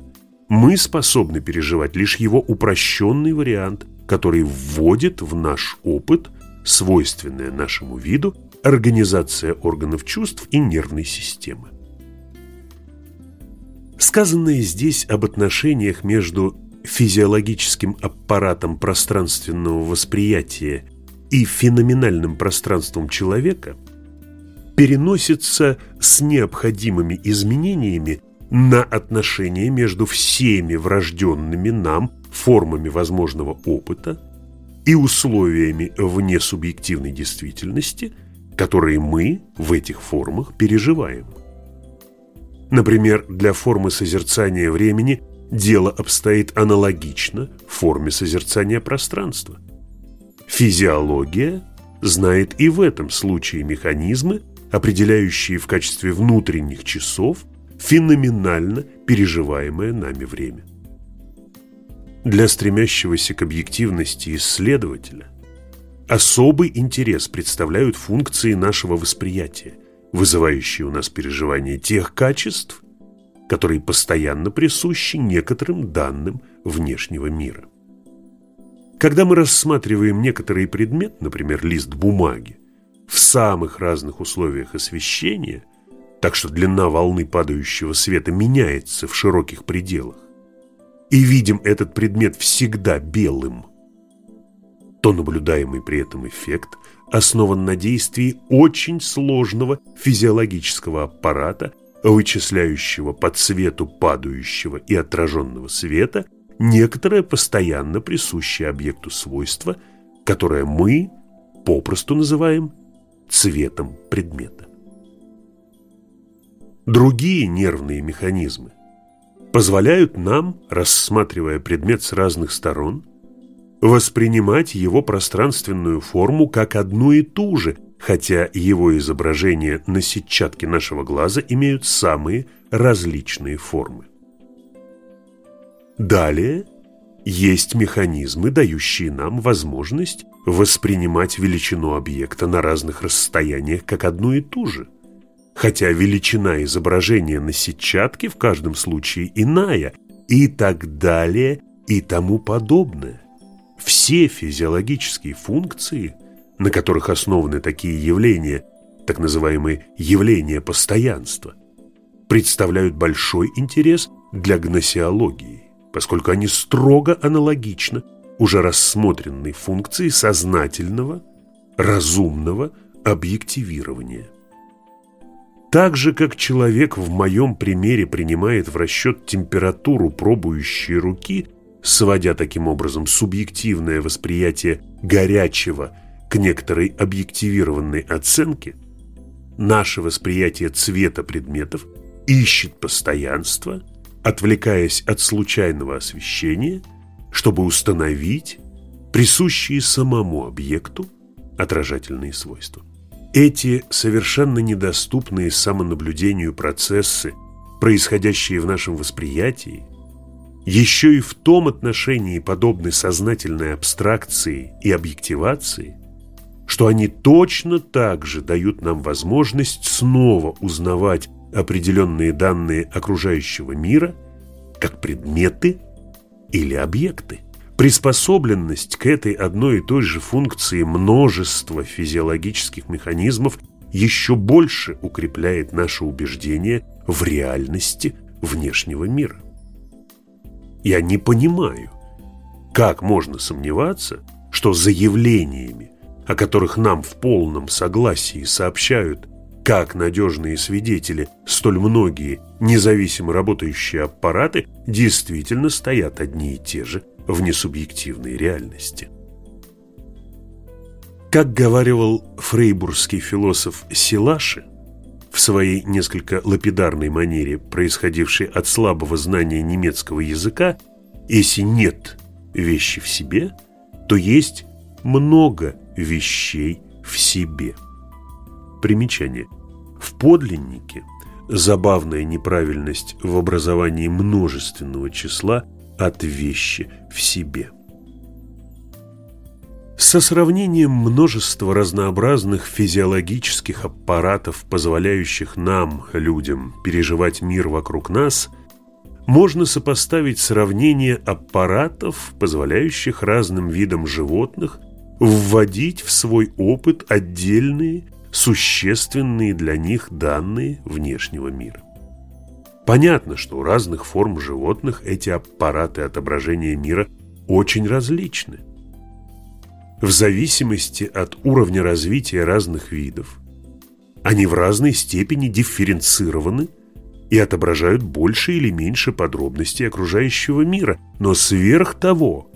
мы способны переживать лишь его упрощенный вариант, который вводит в наш опыт, свойственное нашему виду, организация органов чувств и нервной системы. Сказанное здесь об отношениях между физиологическим аппаратом пространственного восприятия и феноменальным пространством человека переносится с необходимыми изменениями на отношения между всеми врожденными нам формами возможного опыта и условиями вне субъективной действительности, которые мы в этих формах переживаем. Например, для формы созерцания времени дело обстоит аналогично форме созерцания пространства. Физиология знает и в этом случае механизмы, определяющие в качестве внутренних часов феноменально переживаемое нами время. Для стремящегося к объективности исследователя особый интерес представляют функции нашего восприятия, вызывающие у нас переживание тех качеств, которые постоянно присущи некоторым данным внешнего мира. Когда мы рассматриваем некоторый предмет, например, лист бумаги, в самых разных условиях освещения, так что длина волны падающего света меняется в широких пределах, и видим этот предмет всегда белым, то наблюдаемый при этом эффект основан на действии очень сложного физиологического аппарата, вычисляющего по цвету падающего и отраженного света некоторое постоянно присущее объекту свойство, которое мы попросту называем цветом предмета. Другие нервные механизмы позволяют нам, рассматривая предмет с разных сторон, воспринимать его пространственную форму как одну и ту же, хотя его изображения на сетчатке нашего глаза имеют самые различные формы. Далее есть механизмы, дающие нам возможность воспринимать величину объекта на разных расстояниях как одну и ту же, хотя величина изображения на сетчатке в каждом случае иная и так далее и тому подобное все физиологические функции, на которых основаны такие явления, так называемые явления постоянства, представляют большой интерес для гносеологии, поскольку они строго аналогичны уже рассмотренной функции сознательного, разумного объективирования. Так же, как человек в моем примере принимает в расчет температуру пробующей руки – сводя таким образом субъективное восприятие горячего к некоторой объективированной оценке, наше восприятие цвета предметов ищет постоянство, отвлекаясь от случайного освещения, чтобы установить присущие самому объекту отражательные свойства. Эти совершенно недоступные самонаблюдению процессы, происходящие в нашем восприятии, еще и в том отношении подобны сознательной абстракции и объективации, что они точно так же дают нам возможность снова узнавать определенные данные окружающего мира как предметы или объекты. Приспособленность к этой одной и той же функции множества физиологических механизмов еще больше укрепляет наше убеждение в реальности внешнего мира. Я не понимаю, как можно сомневаться, что заявлениями, о которых нам в полном согласии сообщают как надежные свидетели, столь многие независимо работающие аппараты действительно стоят одни и те же в несубъективной реальности. Как говаривал фрейбургский философ Силаши, в своей несколько лапидарной манере, происходившей от слабого знания немецкого языка, если нет вещи в себе, то есть много вещей в себе. Примечание. В подлиннике забавная неправильность в образовании множественного числа от вещи в себе. Со сравнением множества разнообразных физиологических аппаратов, позволяющих нам, людям, переживать мир вокруг нас, можно сопоставить сравнение аппаратов, позволяющих разным видам животных вводить в свой опыт отдельные, существенные для них данные внешнего мира. Понятно, что у разных форм животных эти аппараты отображения мира очень различны. В зависимости от уровня развития разных видов, они в разной степени дифференцированы и отображают больше или меньше подробностей окружающего мира, но сверх того,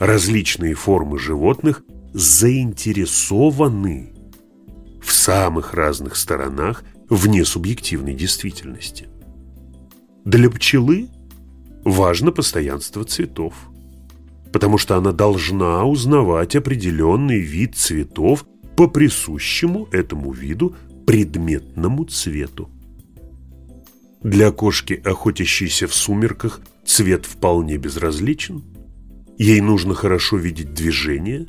различные формы животных заинтересованы в самых разных сторонах вне субъективной действительности. Для пчелы важно постоянство цветов, потому что она должна узнавать определенный вид цветов по присущему этому виду предметному цвету. Для кошки, охотящейся в сумерках, цвет вполне безразличен. Ей нужно хорошо видеть движение.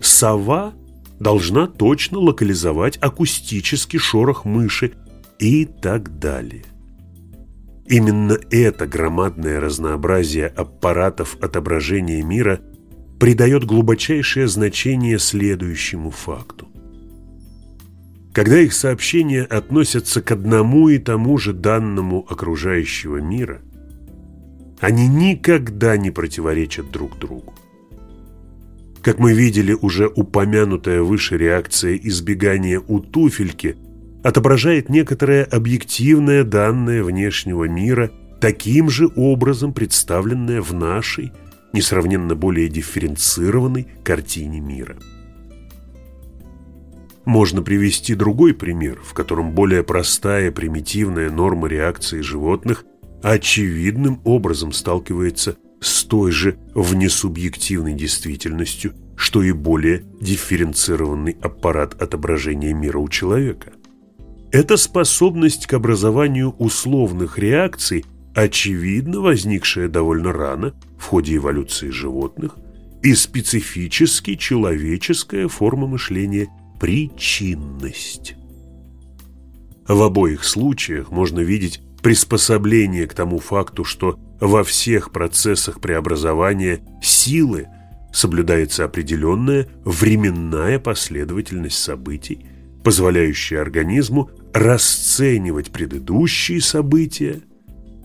Сова должна точно локализовать акустический шорох мыши и так далее. Именно это громадное разнообразие аппаратов отображения мира придает глубочайшее значение следующему факту. Когда их сообщения относятся к одному и тому же данному окружающего мира, они никогда не противоречат друг другу. Как мы видели, уже упомянутая выше реакция избегания у туфельки – отображает некоторое объективное данное внешнего мира, таким же образом представленное в нашей, несравненно более дифференцированной картине мира. Можно привести другой пример, в котором более простая примитивная норма реакции животных очевидным образом сталкивается с той же внесубъективной действительностью, что и более дифференцированный аппарат отображения мира у человека. Эта способность к образованию условных реакций, очевидно возникшая довольно рано в ходе эволюции животных, и специфически человеческая форма мышления – причинность. В обоих случаях можно видеть приспособление к тому факту, что во всех процессах преобразования силы соблюдается определенная временная последовательность событий, позволяющая организму расценивать предыдущие события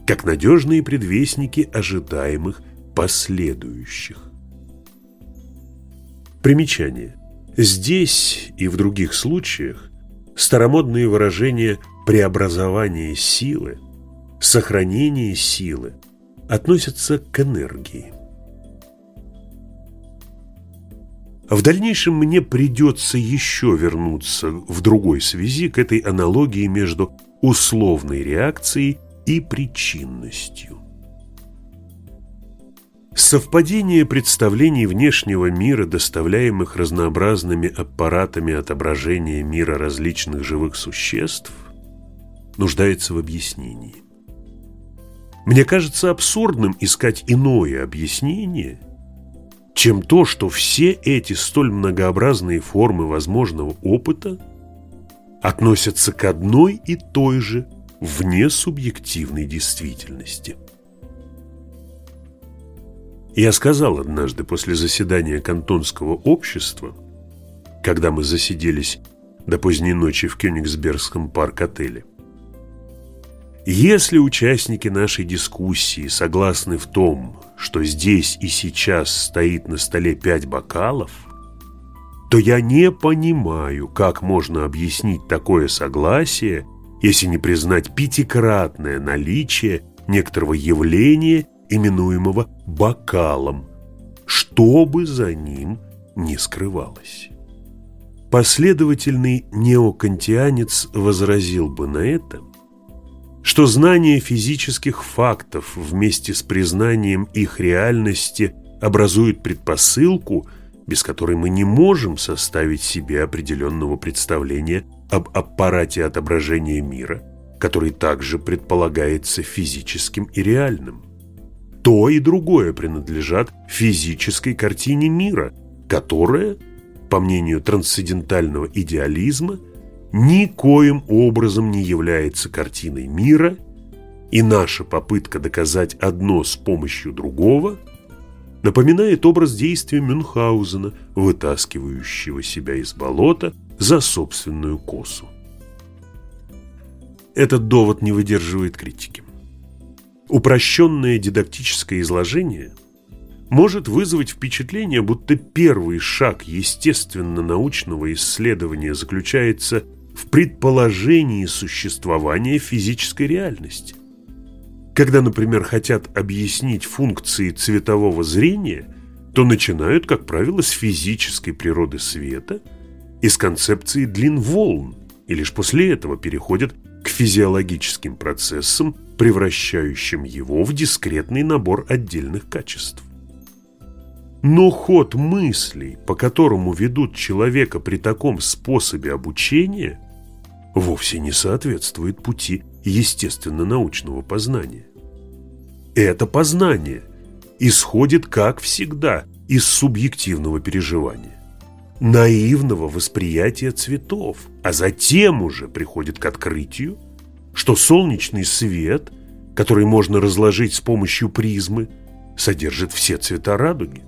как надежные предвестники ожидаемых последующих. Примечание. Здесь и в других случаях старомодные выражения «преобразование силы», «сохранение силы» относятся к энергии. В дальнейшем мне придется еще вернуться в другой связи к этой аналогии между условной реакцией и причинностью. Совпадение представлений внешнего мира, доставляемых разнообразными аппаратами отображения мира различных живых существ, нуждается в объяснении. Мне кажется абсурдным искать иное объяснение – чем то, что все эти столь многообразные формы возможного опыта относятся к одной и той же внесубъективной действительности. Я сказал однажды после заседания кантонского общества, когда мы засиделись до поздней ночи в Кёнигсбергском парк-отеле, если участники нашей дискуссии согласны в том, что здесь и сейчас стоит на столе пять бокалов, то я не понимаю, как можно объяснить такое согласие, если не признать пятикратное наличие некоторого явления, именуемого бокалом, что бы за ним ни скрывалось. Последовательный неокантианец возразил бы на это – что знание физических фактов вместе с признанием их реальности образует предпосылку, без которой мы не можем составить себе определенного представления об аппарате отображения мира, который также предполагается физическим и реальным. То и другое принадлежат физической картине мира, которая, по мнению трансцендентального идеализма, никоим образом не является картиной мира, и наша попытка доказать одно с помощью другого напоминает образ действия Мюнхгаузена, вытаскивающего себя из болота за собственную косу. Этот довод не выдерживает критики. Упрощенное дидактическое изложение может вызвать впечатление, будто первый шаг естественно-научного исследования заключается в предположении существования физической реальности. Когда, например, хотят объяснить функции цветового зрения, то начинают, как правило, с физической природы света и с концепции длин волн, и лишь после этого переходят к физиологическим процессам, превращающим его в дискретный набор отдельных качеств. Но ход мыслей, по которому ведут человека при таком способе обучения, вовсе не соответствует пути естественно-научного познания. Это познание исходит, как всегда, из субъективного переживания, наивного восприятия цветов, а затем уже приходит к открытию, что солнечный свет, который можно разложить с помощью призмы, содержит все цвета радуги.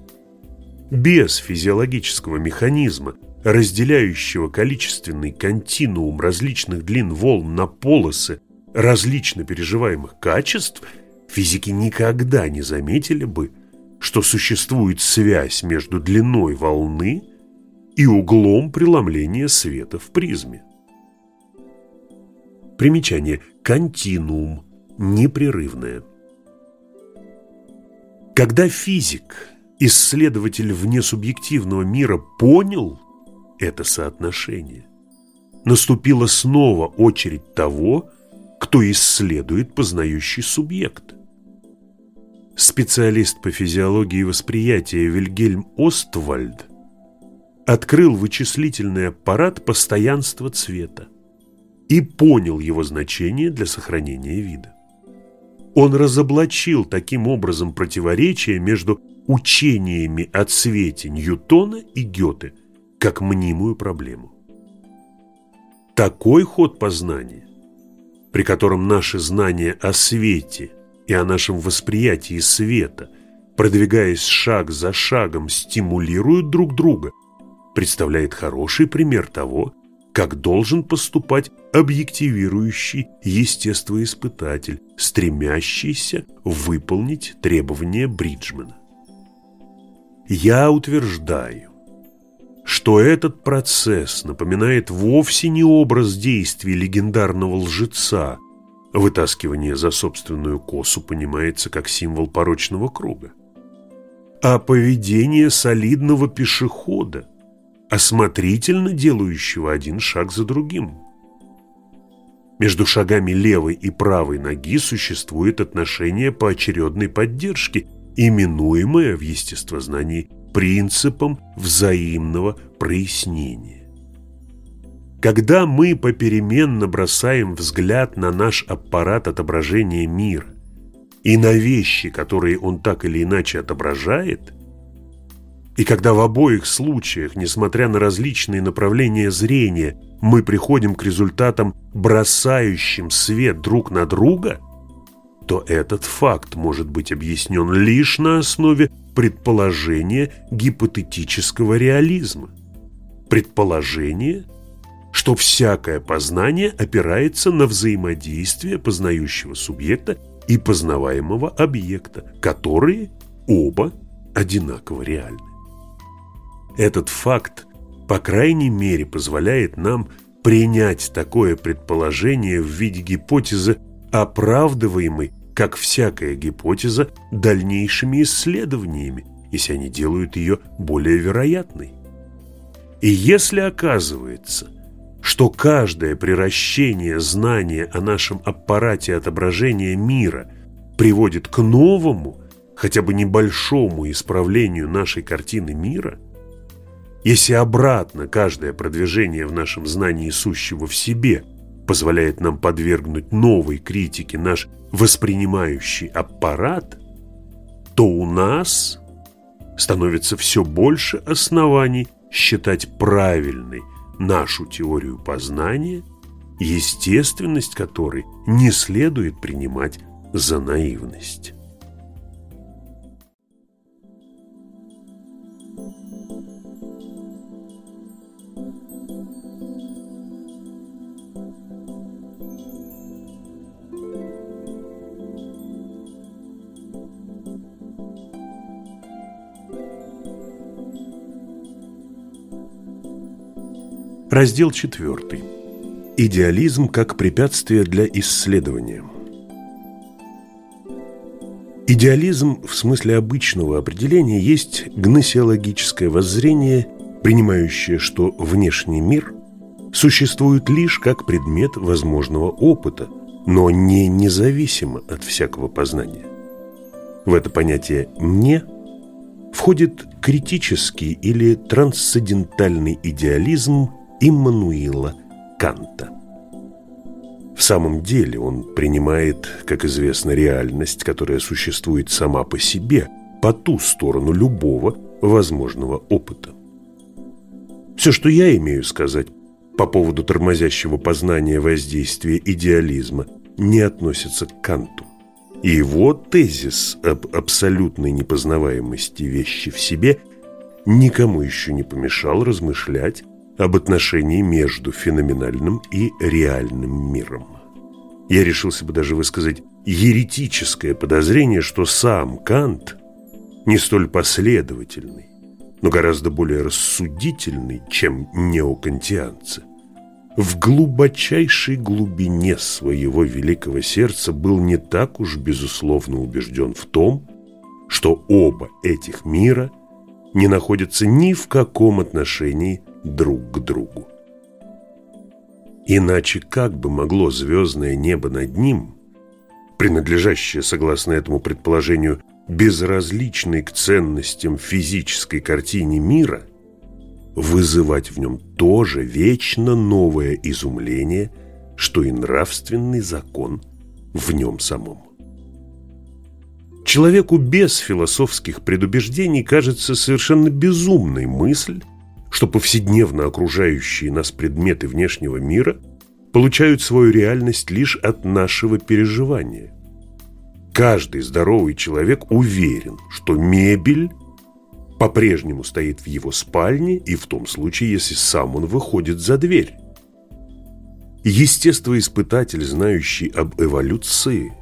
Без физиологического механизма, разделяющего количественный континуум различных длин волн на полосы различно переживаемых качеств, физики никогда не заметили бы, что существует связь между длиной волны и углом преломления света в призме. Примечание. Континуум. Непрерывное. Когда физик, исследователь внесубъективного мира, понял это соотношение, наступила снова очередь того, кто исследует познающий субъект. Специалист по физиологии восприятия Вильгельм Оствальд открыл вычислительный аппарат постоянства цвета и понял его значение для сохранения вида. Он разоблачил таким образом противоречие между учениями о цвете Ньютона и Гёте как мнимую проблему. Такой ход познания при котором наши знания о свете и о нашем восприятии света, продвигаясь шаг за шагом, стимулируют друг друга, представляет хороший пример того, как должен поступать объективирующий естествоиспытатель, стремящийся выполнить требования Бриджмана. Я утверждаю, что этот процесс напоминает вовсе не образ действий легендарного лжеца. Вытаскивание за собственную косу понимается как символ порочного круга. А поведение солидного пешехода, осмотрительно делающего один шаг за другим. Между шагами левой и правой ноги существует отношение поочередной поддержки, именуемое в естествознании принципом взаимного прояснения. Когда мы попеременно бросаем взгляд на наш аппарат отображения мира и на вещи, которые он так или иначе отображает, и когда в обоих случаях, несмотря на различные направления зрения, мы приходим к результатам, бросающим свет друг на друга, то этот факт может быть объяснен лишь на основе предположение гипотетического реализма. Предположение, что всякое познание опирается на взаимодействие познающего субъекта и познаваемого объекта, которые оба одинаково реальны. Этот факт, по крайней мере, позволяет нам принять такое предположение в виде гипотезы, оправдываемой как всякая гипотеза, дальнейшими исследованиями, если они делают ее более вероятной. И если оказывается, что каждое приращение знания о нашем аппарате отображения мира приводит к новому, хотя бы небольшому исправлению нашей картины мира, если обратно каждое продвижение в нашем знании сущего в себе позволяет нам подвергнуть новой критике наш воспринимающий аппарат, то у нас становится все больше оснований считать правильной нашу теорию познания, естественность которой не следует принимать за наивность. Раздел 4. Идеализм как препятствие для исследования. Идеализм в смысле обычного определения есть гносеологическое воззрение, принимающее, что внешний мир существует лишь как предмет возможного опыта, но не независимо от всякого познания. В это понятие «не» входит критический или трансцендентальный идеализм Иммануила Канта. В самом деле он принимает, как известно, реальность, которая существует сама по себе, по ту сторону любого возможного опыта. Все, что я имею сказать по поводу тормозящего познания воздействия идеализма, не относится к Канту. И его тезис об абсолютной непознаваемости вещи в себе никому еще не помешал размышлять об отношении между феноменальным и реальным миром. Я решился бы даже высказать еретическое подозрение, что сам Кант не столь последовательный, но гораздо более рассудительный, чем неокантианцы. В глубочайшей глубине своего великого сердца был не так уж безусловно убежден в том, что оба этих мира не находятся ни в каком отношении друг к другу. Иначе как бы могло звездное небо над ним, принадлежащее, согласно этому предположению, безразличной к ценностям физической картине мира, вызывать в нем тоже вечно новое изумление, что и нравственный закон в нем самом. Человеку без философских предубеждений кажется совершенно безумной мысль, что повседневно окружающие нас предметы внешнего мира получают свою реальность лишь от нашего переживания. Каждый здоровый человек уверен, что мебель по-прежнему стоит в его спальне и в том случае, если сам он выходит за дверь. Естествоиспытатель, знающий об эволюции,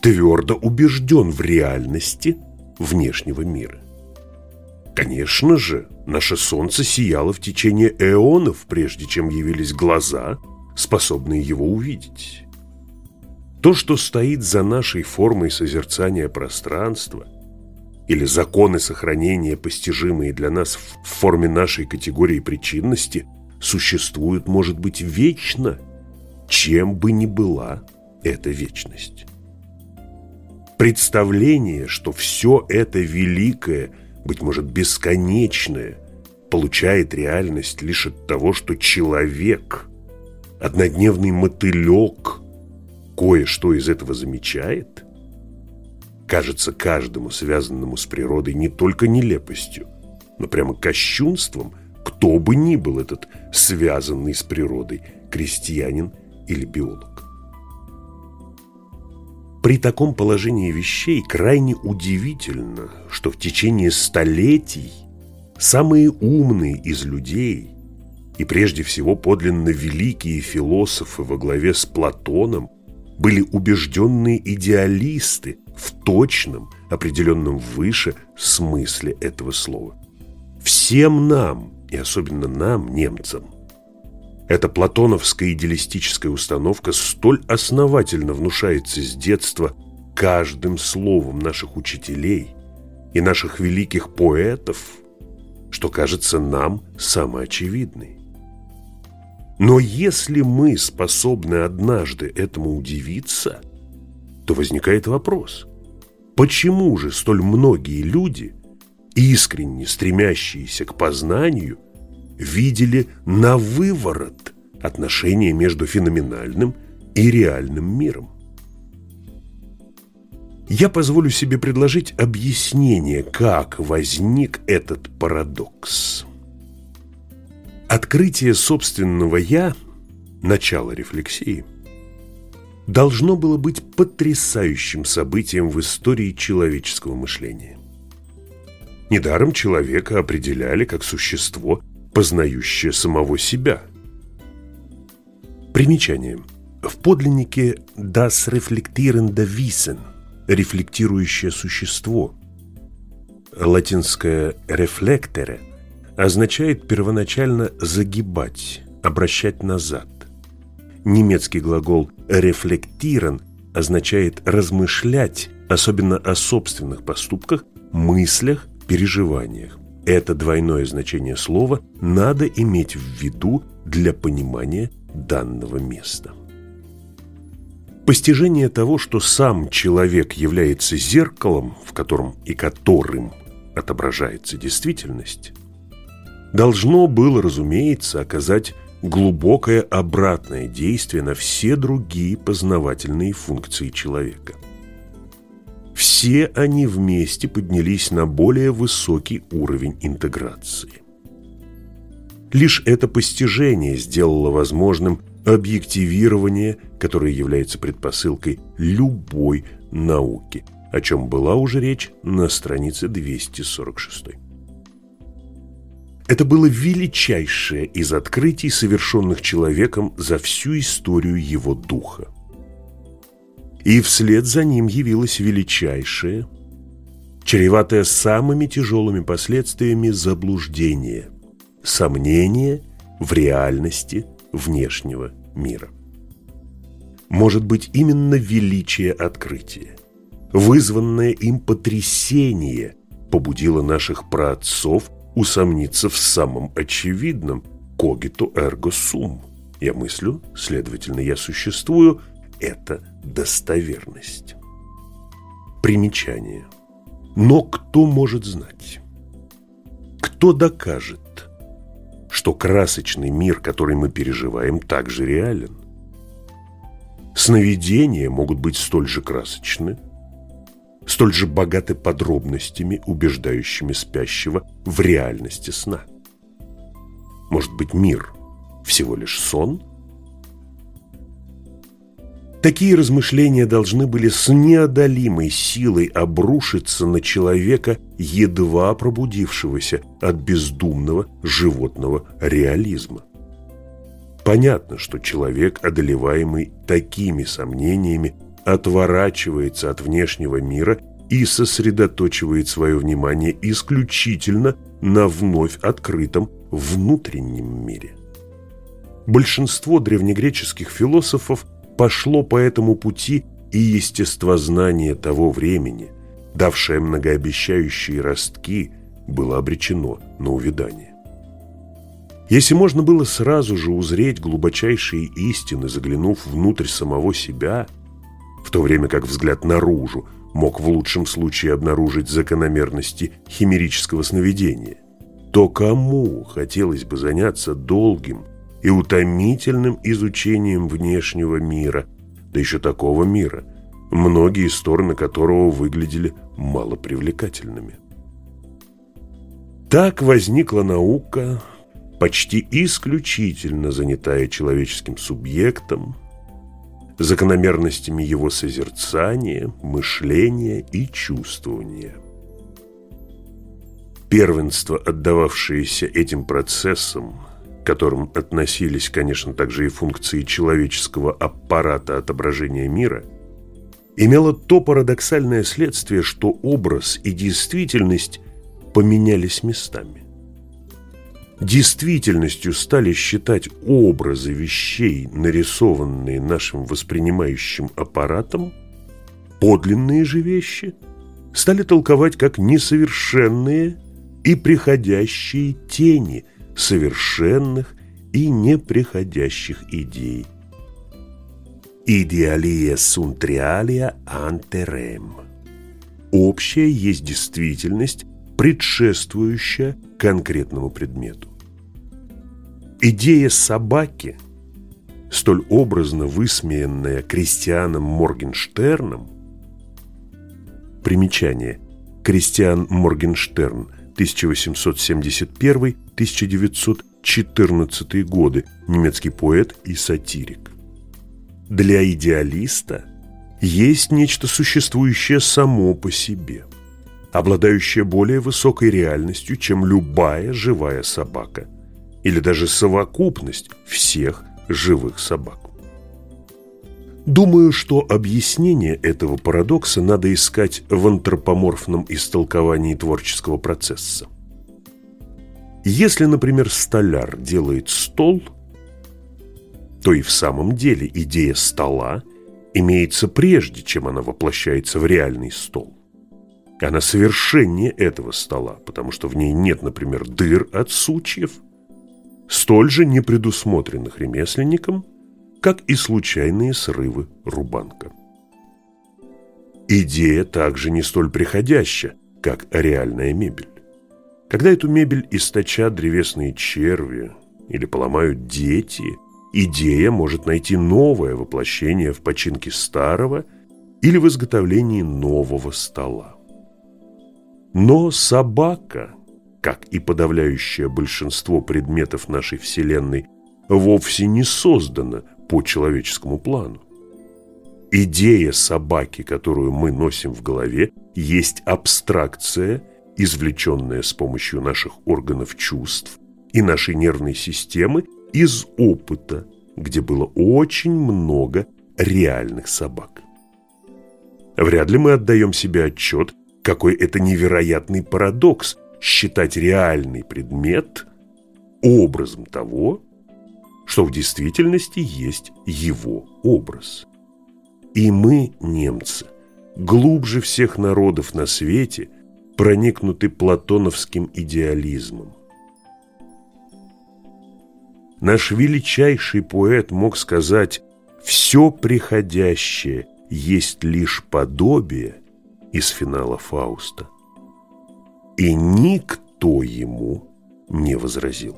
твердо убежден в реальности внешнего мира. Конечно же, наше солнце сияло в течение эонов, прежде чем явились глаза, способные его увидеть. То, что стоит за нашей формой созерцания пространства, или законы сохранения, постижимые для нас в форме нашей категории причинности, существуют, может быть, вечно, чем бы ни была эта вечность. Представление, что все это великое – быть может, бесконечное, получает реальность лишь от того, что человек, однодневный мотылек, кое-что из этого замечает, кажется каждому связанному с природой не только нелепостью, но прямо кощунством, кто бы ни был этот связанный с природой крестьянин или биолог. При таком положении вещей крайне удивительно, что в течение столетий самые умные из людей и прежде всего подлинно великие философы во главе с Платоном были убежденные идеалисты в точном, определенном выше смысле этого слова. Всем нам, и особенно нам, немцам, эта платоновская идеалистическая установка столь основательно внушается с детства каждым словом наших учителей и наших великих поэтов, что кажется нам самоочевидной. Но если мы способны однажды этому удивиться, то возникает вопрос, почему же столь многие люди искренне стремящиеся к познанию, видели на выворот отношения между феноменальным и реальным миром. Я позволю себе предложить объяснение, как возник этот парадокс. Открытие собственного «я» – начало рефлексии – должно было быть потрясающим событием в истории человеческого мышления. Недаром человека определяли как существо, познающее самого себя. Примечание. В подлиннике «das reflektierende Wesen» – рефлектирующее существо. Латинское «reflectere» означает первоначально «загибать», «обращать назад». Немецкий глагол «рефлектирен» означает «размышлять», особенно о собственных поступках, мыслях, переживаниях. Это двойное значение слова надо иметь в виду для понимания данного места. Постижение того, что сам человек является зеркалом, в котором и которым отображается действительность, должно было, разумеется, оказать глубокое обратное действие на все другие познавательные функции человека. Все они вместе поднялись на более высокий уровень интеграции. Лишь это постижение сделало возможным объективирование, которое является предпосылкой любой науки, о чем была уже речь на странице 246. Это было величайшее из открытий, совершенных человеком за всю историю его духа. И вслед за ним явилось величайшее, чреватое самыми тяжелыми последствиями заблуждение, сомнение в реальности внешнего мира. Может быть, именно величие открытия, вызванное им потрясение, побудило наших праотцов – усомниться в самом очевидном «когито эрго сум». Я мыслю, следовательно, я существую – это достоверность. Примечание. Но кто может знать? Кто докажет, что красочный мир, который мы переживаем, также реален? Сновидения могут быть столь же красочны – столь же богаты подробностями, убеждающими спящего в реальности сна. Может быть, мир всего лишь сон? Такие размышления должны были с неодолимой силой обрушиться на человека, едва пробудившегося от бездумного животного реализма. Понятно, что человек, одолеваемый такими сомнениями, отворачивается от внешнего мира и сосредоточивает свое внимание исключительно на вновь открытом внутреннем мире. Большинство древнегреческих философов пошло по этому пути и естествознание того времени, давшее многообещающие ростки, было обречено на увядание. Если можно было сразу же узреть глубочайшие истины, заглянув внутрь самого себя – в то время как взгляд наружу мог в лучшем случае обнаружить закономерности химерического сновидения, то кому хотелось бы заняться долгим и утомительным изучением внешнего мира, да еще такого мира, многие стороны которого выглядели малопривлекательными. Так возникла наука, почти исключительно занятая человеческим субъектом, закономерностями его созерцания, мышления и чувствования. Первенство, отдававшееся этим процессам, которым относились, конечно, также и функции человеческого аппарата отображения мира, имело то парадоксальное следствие, что образ и действительность поменялись местами. Действительностью стали считать образы вещей, нарисованные нашим воспринимающим аппаратом, подлинные же вещи стали толковать как несовершенные и приходящие тени совершенных и неприходящих идей. Идеалия сунтриалия антерем. Общая есть действительность, предшествующая конкретному предмету. Идея собаки, столь образно высмеянная Кристианом Моргенштерном, примечание Кристиан Моргенштерн 1871-1914 годы, немецкий поэт и сатирик. Для идеалиста есть нечто существующее само по себе, обладающее более высокой реальностью, чем любая живая собака – или даже совокупность всех живых собак. Думаю, что объяснение этого парадокса надо искать в антропоморфном истолковании творческого процесса. Если, например, столяр делает стол, то и в самом деле идея стола имеется прежде, чем она воплощается в реальный стол. Она совершеннее этого стола, потому что в ней нет, например, дыр от сучьев – столь же непредусмотренных ремесленником, как и случайные срывы рубанка. Идея также не столь приходяща, как реальная мебель. Когда эту мебель источат древесные черви или поломают дети, идея может найти новое воплощение в починке старого или в изготовлении нового стола. Но собака – как и подавляющее большинство предметов нашей Вселенной, вовсе не создано по человеческому плану. Идея собаки, которую мы носим в голове, есть абстракция, извлеченная с помощью наших органов чувств и нашей нервной системы из опыта, где было очень много реальных собак. Вряд ли мы отдаем себе отчет, какой это невероятный парадокс считать реальный предмет образом того, что в действительности есть его образ. И мы, немцы, глубже всех народов на свете, проникнуты платоновским идеализмом. Наш величайший поэт мог сказать «все приходящее есть лишь подобие» из финала Фауста – и никто ему не возразил.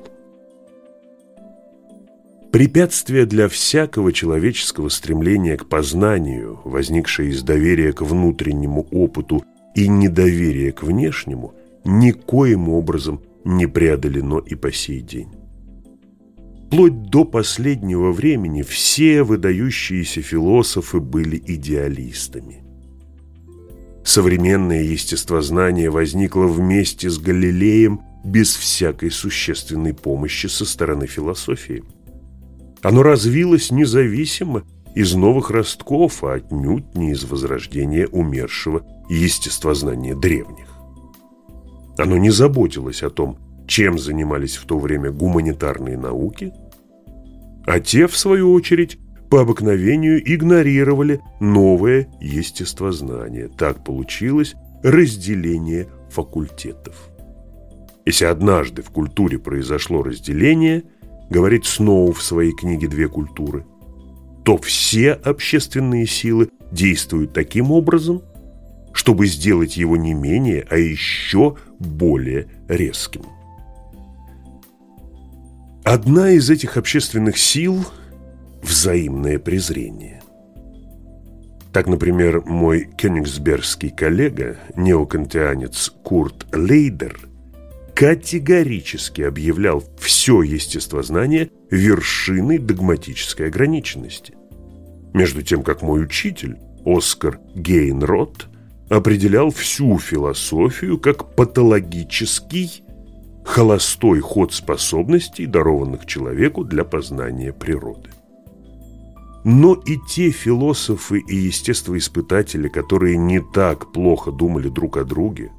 Препятствие для всякого человеческого стремления к познанию, возникшее из доверия к внутреннему опыту и недоверия к внешнему, никоим образом не преодолено и по сей день. Вплоть до последнего времени все выдающиеся философы были идеалистами. Современное естествознание возникло вместе с Галилеем без всякой существенной помощи со стороны философии. Оно развилось независимо из новых ростков, а отнюдь не из возрождения умершего естествознания древних. Оно не заботилось о том, чем занимались в то время гуманитарные науки, а те, в свою очередь, по обыкновению игнорировали новое естествознание. Так получилось разделение факультетов. Если однажды в культуре произошло разделение, говорит Сноу в своей книге «Две культуры», то все общественные силы действуют таким образом, чтобы сделать его не менее, а еще более резким. Одна из этих общественных сил – взаимное презрение. Так, например, мой кёнигсбергский коллега, неокантианец Курт Лейдер, категорически объявлял все естествознание вершиной догматической ограниченности. Между тем, как мой учитель, Оскар Гейнрот, определял всю философию как патологический, холостой ход способностей, дарованных человеку для познания природы. Но и те философы и естествоиспытатели, которые не так плохо думали друг о друге,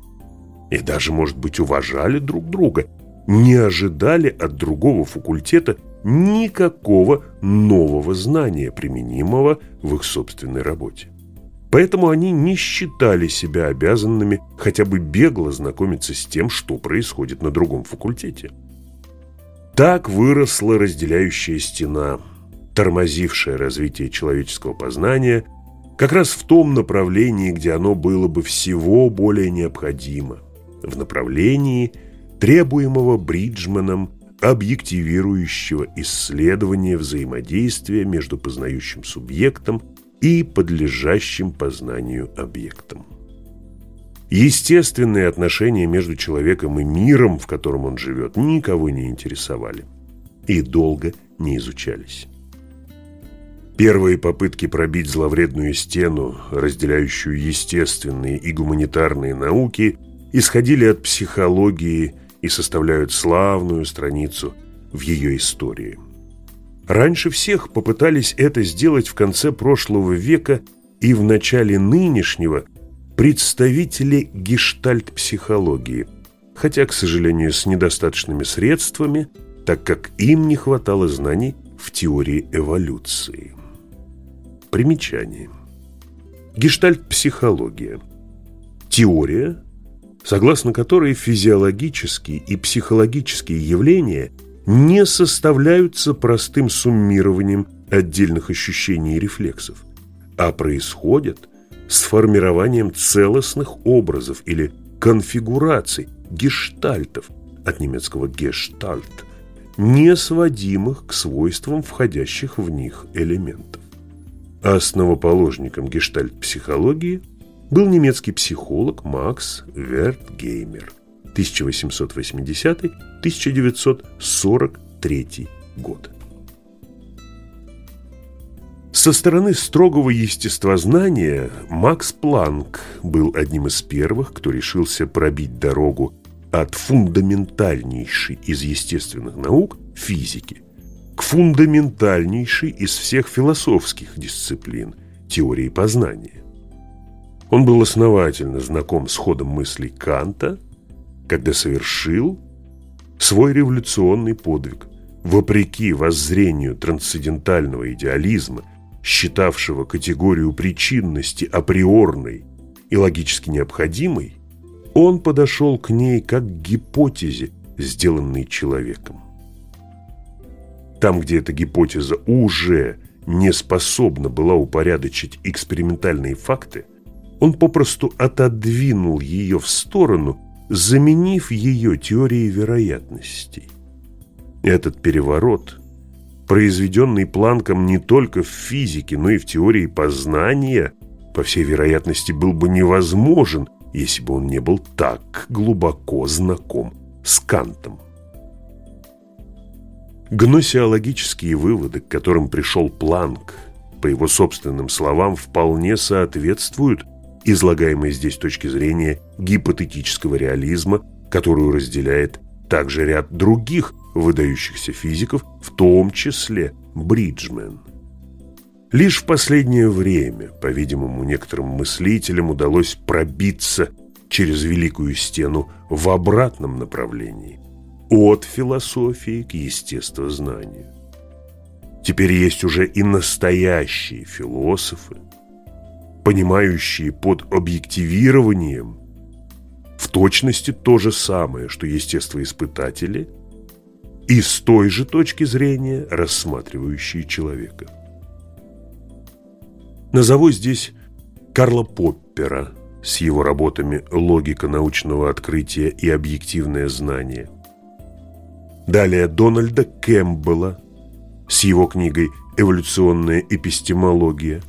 и даже, может быть, уважали друг друга, не ожидали от другого факультета никакого нового знания, применимого в их собственной работе. Поэтому они не считали себя обязанными хотя бы бегло знакомиться с тем, что происходит на другом факультете. Так выросла разделяющая стена – тормозившее развитие человеческого познания как раз в том направлении, где оно было бы всего более необходимо, в направлении, требуемого Бриджманом объективирующего исследования взаимодействия между познающим субъектом и подлежащим познанию объектом. Естественные отношения между человеком и миром, в котором он живет, никого не интересовали и долго не изучались. Первые попытки пробить зловредную стену, разделяющую естественные и гуманитарные науки, исходили от психологии и составляют славную страницу в ее истории. Раньше всех попытались это сделать в конце прошлого века и в начале нынешнего представители гештальт-психологии, хотя, к сожалению, с недостаточными средствами, так как им не хватало знаний в теории эволюции. Примечание. Гештальт-психология. Теория, согласно которой физиологические и психологические явления не составляются простым суммированием отдельных ощущений и рефлексов, а происходят с формированием целостных образов или конфигураций, гештальтов, от немецкого «гештальт», не сводимых к свойствам входящих в них элементов. Основоположником гештальт-психологии – был немецкий психолог Макс Вертгеймер 1880-1943 год. Со стороны строгого естествознания Макс Планк был одним из первых, кто решился пробить дорогу от фундаментальнейшей из естественных наук – физики к фундаментальнейшей из всех философских дисциплин – теории познания. Он был основательно знаком с ходом мыслей Канта, когда совершил свой революционный подвиг, вопреки воззрению трансцендентального идеализма, считавшего категорию причинности априорной и логически необходимой, он подошел к ней как к гипотезе, сделанной человеком. Там, где эта гипотеза уже не способна была упорядочить экспериментальные факты – он попросту отодвинул ее в сторону, заменив ее теорией вероятностей. Этот переворот, произведенный Планком не только в физике, но и в теории познания, по всей вероятности, был бы невозможен, если бы он не был так глубоко знаком с Кантом. Гносеологические выводы, к которым пришел Планк, по его собственным словам, вполне соответствуют излагаемой здесь точки зрения гипотетического реализма, которую разделяет также ряд других выдающихся физиков, в том числе Бриджмен. Лишь в последнее время, по-видимому, некоторым мыслителям удалось пробиться через Великую Стену в обратном направлении, от философии к естествознанию. Теперь есть уже и настоящие философы, понимающие под объективированием в точности то же самое, что естествоиспытатели, и с той же точки зрения рассматривающие человека. Назову здесь Карла Поппера с его работами «Логика научного открытия и объективное знание». Далее Дональда Кэмпбелла с его книгой «Эволюционная эпистемология»,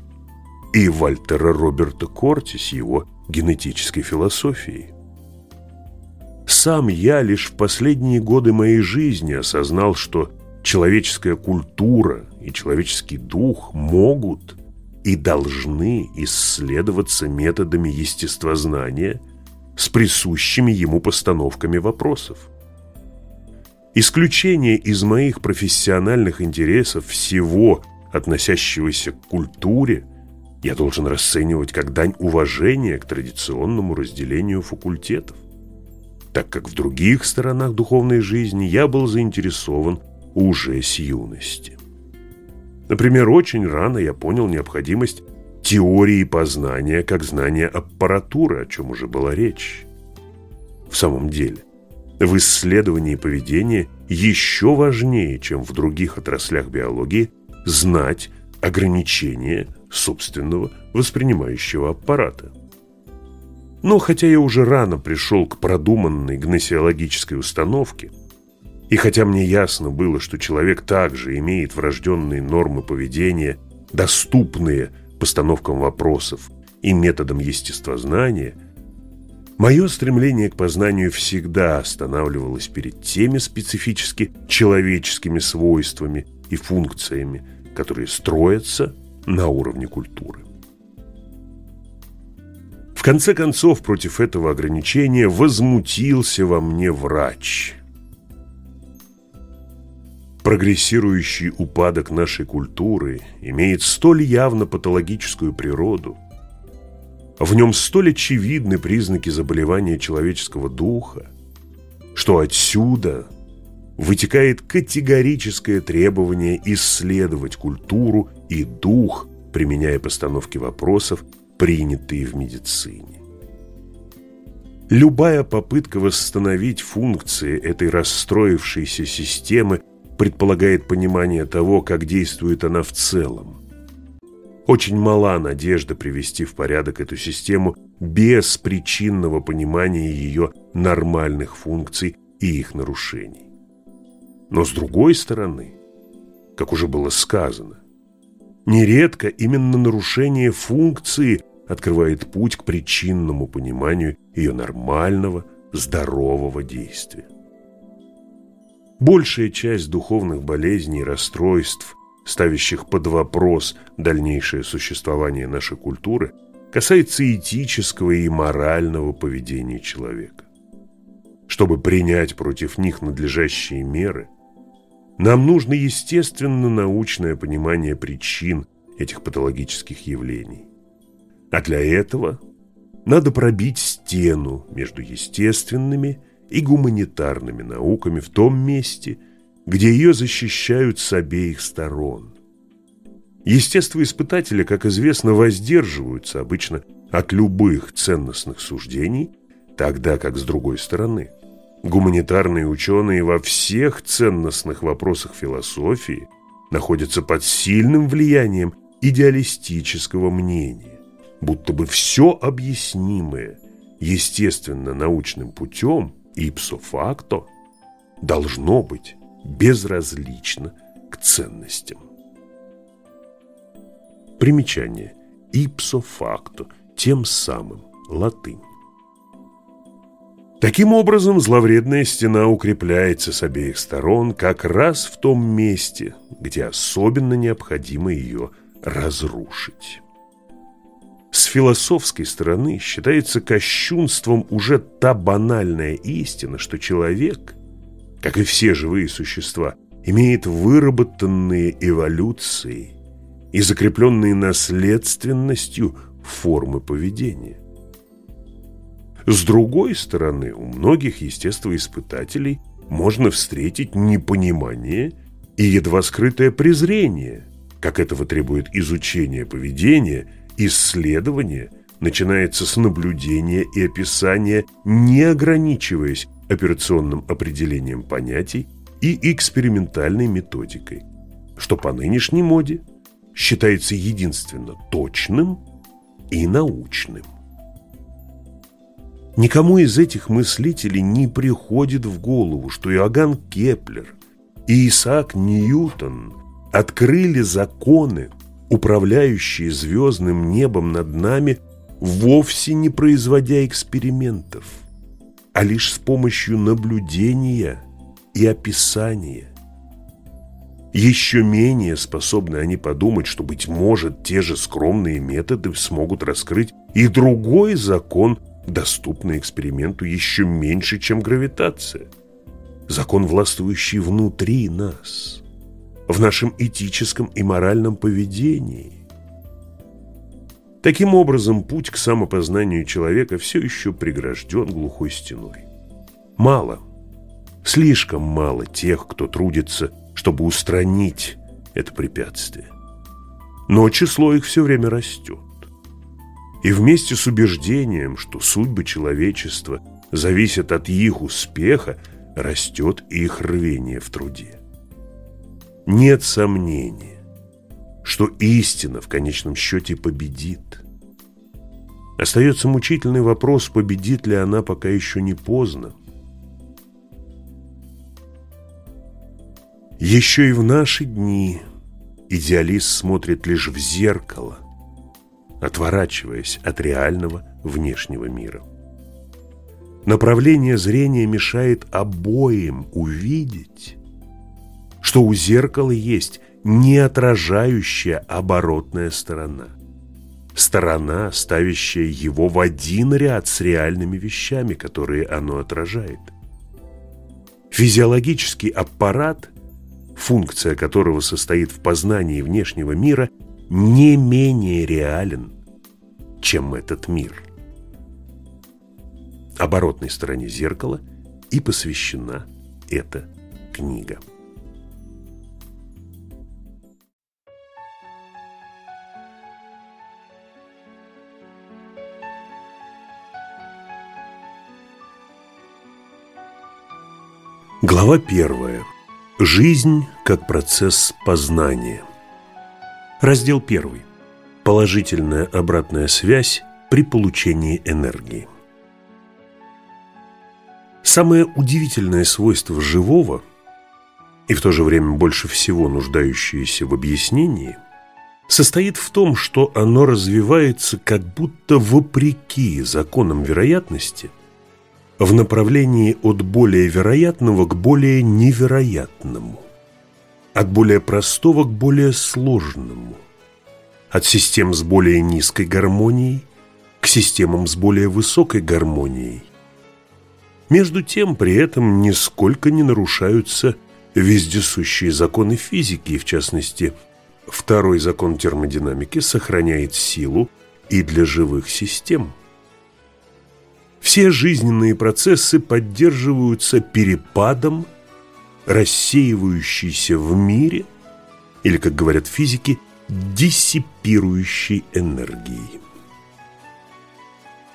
и Вальтера Роберта Корти с его генетической философией. Сам я лишь в последние годы моей жизни осознал, что человеческая культура и человеческий дух могут и должны исследоваться методами естествознания с присущими ему постановками вопросов. Исключение из моих профессиональных интересов всего, относящегося к культуре – я должен расценивать как дань уважения к традиционному разделению факультетов, так как в других сторонах духовной жизни я был заинтересован уже с юности. Например, очень рано я понял необходимость теории познания как знания аппаратуры, о чем уже была речь. В самом деле, в исследовании поведения еще важнее, чем в других отраслях биологии, знать ограничения собственного воспринимающего аппарата. Но хотя я уже рано пришел к продуманной гносеологической установке, и хотя мне ясно было, что человек также имеет врожденные нормы поведения, доступные постановкам вопросов и методам естествознания, мое стремление к познанию всегда останавливалось перед теми специфически человеческими свойствами и функциями, которые строятся на уровне культуры конце концов, против этого ограничения возмутился во мне врач. Прогрессирующий упадок нашей культуры имеет столь явно патологическую природу, в нем столь очевидны признаки заболевания человеческого духа, что отсюда вытекает категорическое требование исследовать культуру и дух, применяя постановки вопросов принятые в медицине. Любая попытка восстановить функции этой расстроившейся системы предполагает понимание того, как действует она в целом. Очень мала надежда привести в порядок эту систему без причинного понимания ее нормальных функций и их нарушений. Но с другой стороны, как уже было сказано, Нередко именно нарушение функции открывает путь к причинному пониманию ее нормального, здорового действия. Большая часть духовных болезней и расстройств, ставящих под вопрос дальнейшее существование нашей культуры, касается этического и морального поведения человека. Чтобы принять против них надлежащие меры, нам нужно естественно-научное понимание причин этих патологических явлений. А для этого надо пробить стену между естественными и гуманитарными науками в том месте, где ее защищают с обеих сторон. Естествоиспытатели, как известно, воздерживаются обычно от любых ценностных суждений, тогда как с другой стороны – Гуманитарные ученые во всех ценностных вопросах философии находятся под сильным влиянием идеалистического мнения, будто бы все объяснимое естественно-научным путем ipso facto должно быть безразлично к ценностям. Примечание. Ipso facto, тем самым, латынь. Таким образом, зловредная стена укрепляется с обеих сторон как раз в том месте, где особенно необходимо ее разрушить. С философской стороны считается кощунством уже та банальная истина, что человек, как и все живые существа, имеет выработанные эволюцией и закрепленные наследственностью формы поведения. С другой стороны, у многих естествоиспытателей можно встретить непонимание и едва скрытое презрение, как этого требует изучение поведения, исследование начинается с наблюдения и описания, не ограничиваясь операционным определением понятий и экспериментальной методикой, что по нынешней моде считается единственно точным и научным. Никому из этих мыслителей не приходит в голову, что Иоганн Кеплер и Исаак Ньютон открыли законы, управляющие звездным небом над нами, вовсе не производя экспериментов, а лишь с помощью наблюдения и описания. Еще менее способны они подумать, что, быть может, те же скромные методы смогут раскрыть и другой закон – доступна эксперименту еще меньше, чем гравитация. Закон, властвующий внутри нас, в нашем этическом и моральном поведении. Таким образом, путь к самопознанию человека все еще прегражден глухой стеной. Мало, слишком мало тех, кто трудится, чтобы устранить это препятствие. Но число их все время растет. И вместе с убеждением, что судьбы человечества зависят от их успеха, растет их рвение в труде. Нет сомнения, что истина в конечном счете победит. Остается мучительный вопрос, победит ли она, пока еще не поздно. Еще и в наши дни идеалист смотрит лишь в зеркало, отворачиваясь от реального внешнего мира. Направление зрения мешает обоим увидеть, что у зеркала есть не отражающая оборотная сторона. Сторона, ставящая его в один ряд с реальными вещами, которые оно отражает. Физиологический аппарат, функция которого состоит в познании внешнего мира, не менее реален, чем этот мир. Оборотной стороне зеркала и посвящена эта книга. Глава первая. Жизнь как процесс познания. Раздел первый. Положительная обратная связь при получении энергии. Самое удивительное свойство живого и в то же время больше всего нуждающееся в объяснении состоит в том, что оно развивается как будто вопреки законам вероятности – в направлении от более вероятного к более невероятному, от более простого к более сложному, от систем с более низкой гармонией к системам с более высокой гармонией. Между тем, при этом нисколько не нарушаются вездесущие законы физики, в частности, второй закон термодинамики сохраняет силу и для живых систем – все жизненные процессы поддерживаются перепадом, рассеивающейся в мире, или, как говорят физики, диссипирующей энергией.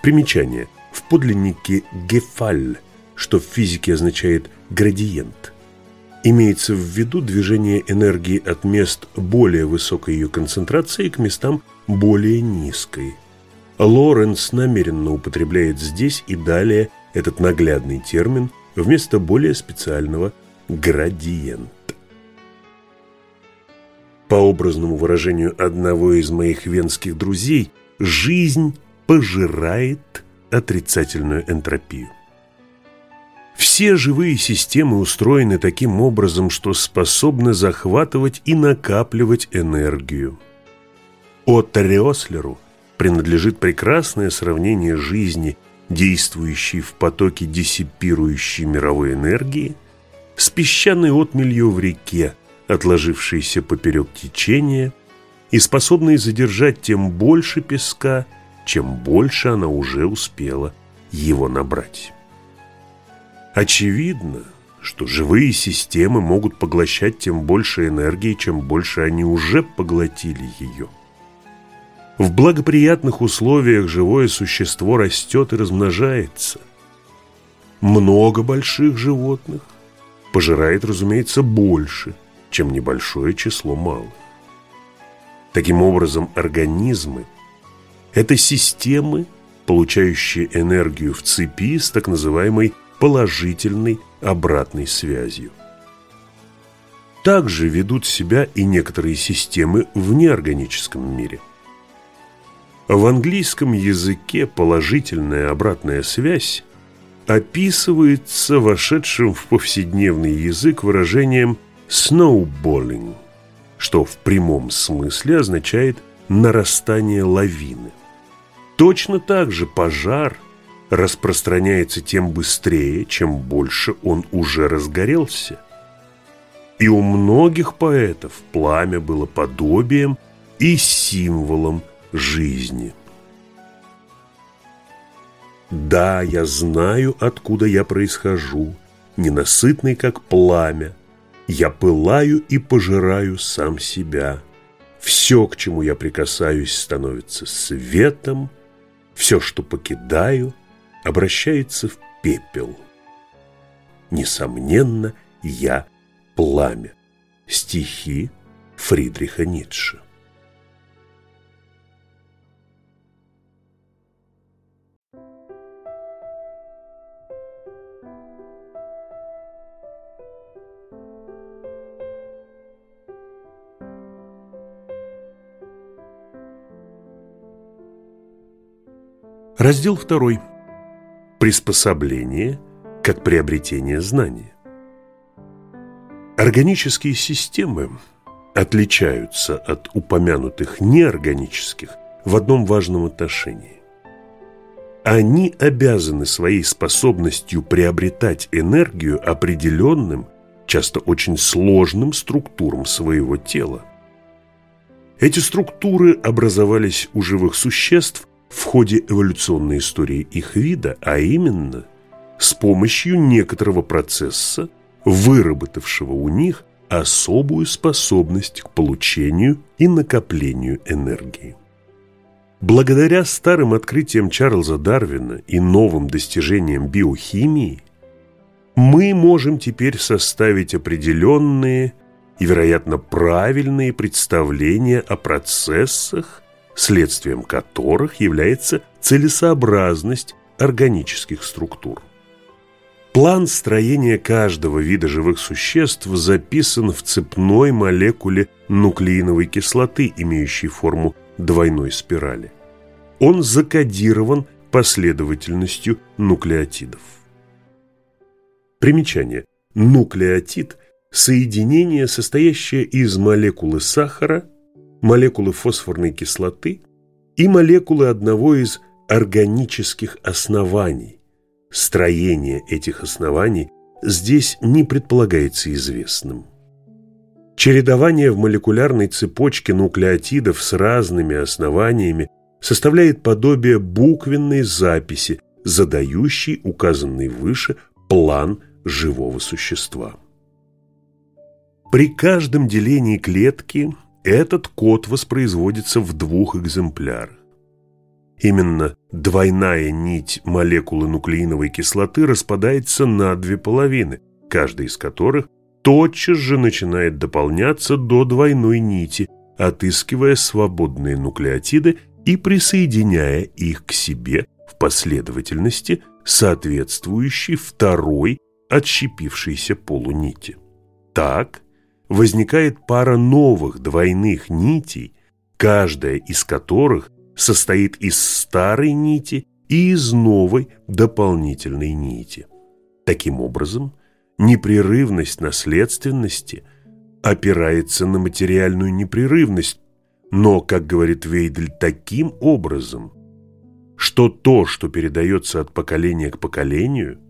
Примечание. В подлиннике «гефаль», что в физике означает «градиент», имеется в виду движение энергии от мест более высокой ее концентрации к местам более низкой – Лоренс намеренно употребляет здесь и далее этот наглядный термин вместо более специального «градиент». По образному выражению одного из моих венских друзей, жизнь пожирает отрицательную энтропию. Все живые системы устроены таким образом, что способны захватывать и накапливать энергию. От Рёслеру – принадлежит прекрасное сравнение жизни, действующей в потоке диссипирующей мировой энергии, с песчаной отмелью в реке, отложившейся поперек течения и способной задержать тем больше песка, чем больше она уже успела его набрать. Очевидно, что живые системы могут поглощать тем больше энергии, чем больше они уже поглотили ее – в благоприятных условиях живое существо растет и размножается. Много больших животных пожирает, разумеется, больше, чем небольшое число малых. Таким образом, организмы – это системы, получающие энергию в цепи с так называемой положительной обратной связью. Также ведут себя и некоторые системы в неорганическом мире – в английском языке положительная обратная связь описывается вошедшим в повседневный язык выражением «snowballing», что в прямом смысле означает «нарастание лавины». Точно так же пожар распространяется тем быстрее, чем больше он уже разгорелся. И у многих поэтов пламя было подобием и символом жизни. Да, я знаю, откуда я происхожу, ненасытный, как пламя. Я пылаю и пожираю сам себя. Все, к чему я прикасаюсь, становится светом, все, что покидаю, обращается в пепел. Несомненно, я пламя. Стихи Фридриха Ницше. Раздел второй. Приспособление как приобретение знания. Органические системы отличаются от упомянутых неорганических в одном важном отношении. Они обязаны своей способностью приобретать энергию определенным, часто очень сложным структурам своего тела. Эти структуры образовались у живых существ в ходе эволюционной истории их вида, а именно с помощью некоторого процесса, выработавшего у них особую способность к получению и накоплению энергии. Благодаря старым открытиям Чарльза Дарвина и новым достижениям биохимии мы можем теперь составить определенные и, вероятно, правильные представления о процессах, следствием которых является целесообразность органических структур. План строения каждого вида живых существ записан в цепной молекуле нуклеиновой кислоты, имеющей форму двойной спирали. Он закодирован последовательностью нуклеотидов. Примечание. Нуклеотид – соединение, состоящее из молекулы сахара, молекулы фосфорной кислоты и молекулы одного из органических оснований, Строение этих оснований здесь не предполагается известным. Чередование в молекулярной цепочке нуклеотидов с разными основаниями составляет подобие буквенной записи, задающей указанный выше план живого существа. При каждом делении клетки этот код воспроизводится в двух экземплярах. Именно двойная нить молекулы нуклеиновой кислоты распадается на две половины, каждая из которых тотчас же начинает дополняться до двойной нити, отыскивая свободные нуклеотиды и присоединяя их к себе в последовательности, соответствующей второй отщепившейся полунити. Так возникает пара новых двойных нитей, каждая из которых состоит из старой нити и из новой дополнительной нити. Таким образом, непрерывность наследственности опирается на материальную непрерывность, но, как говорит Вейдель, таким образом, что то, что передается от поколения к поколению,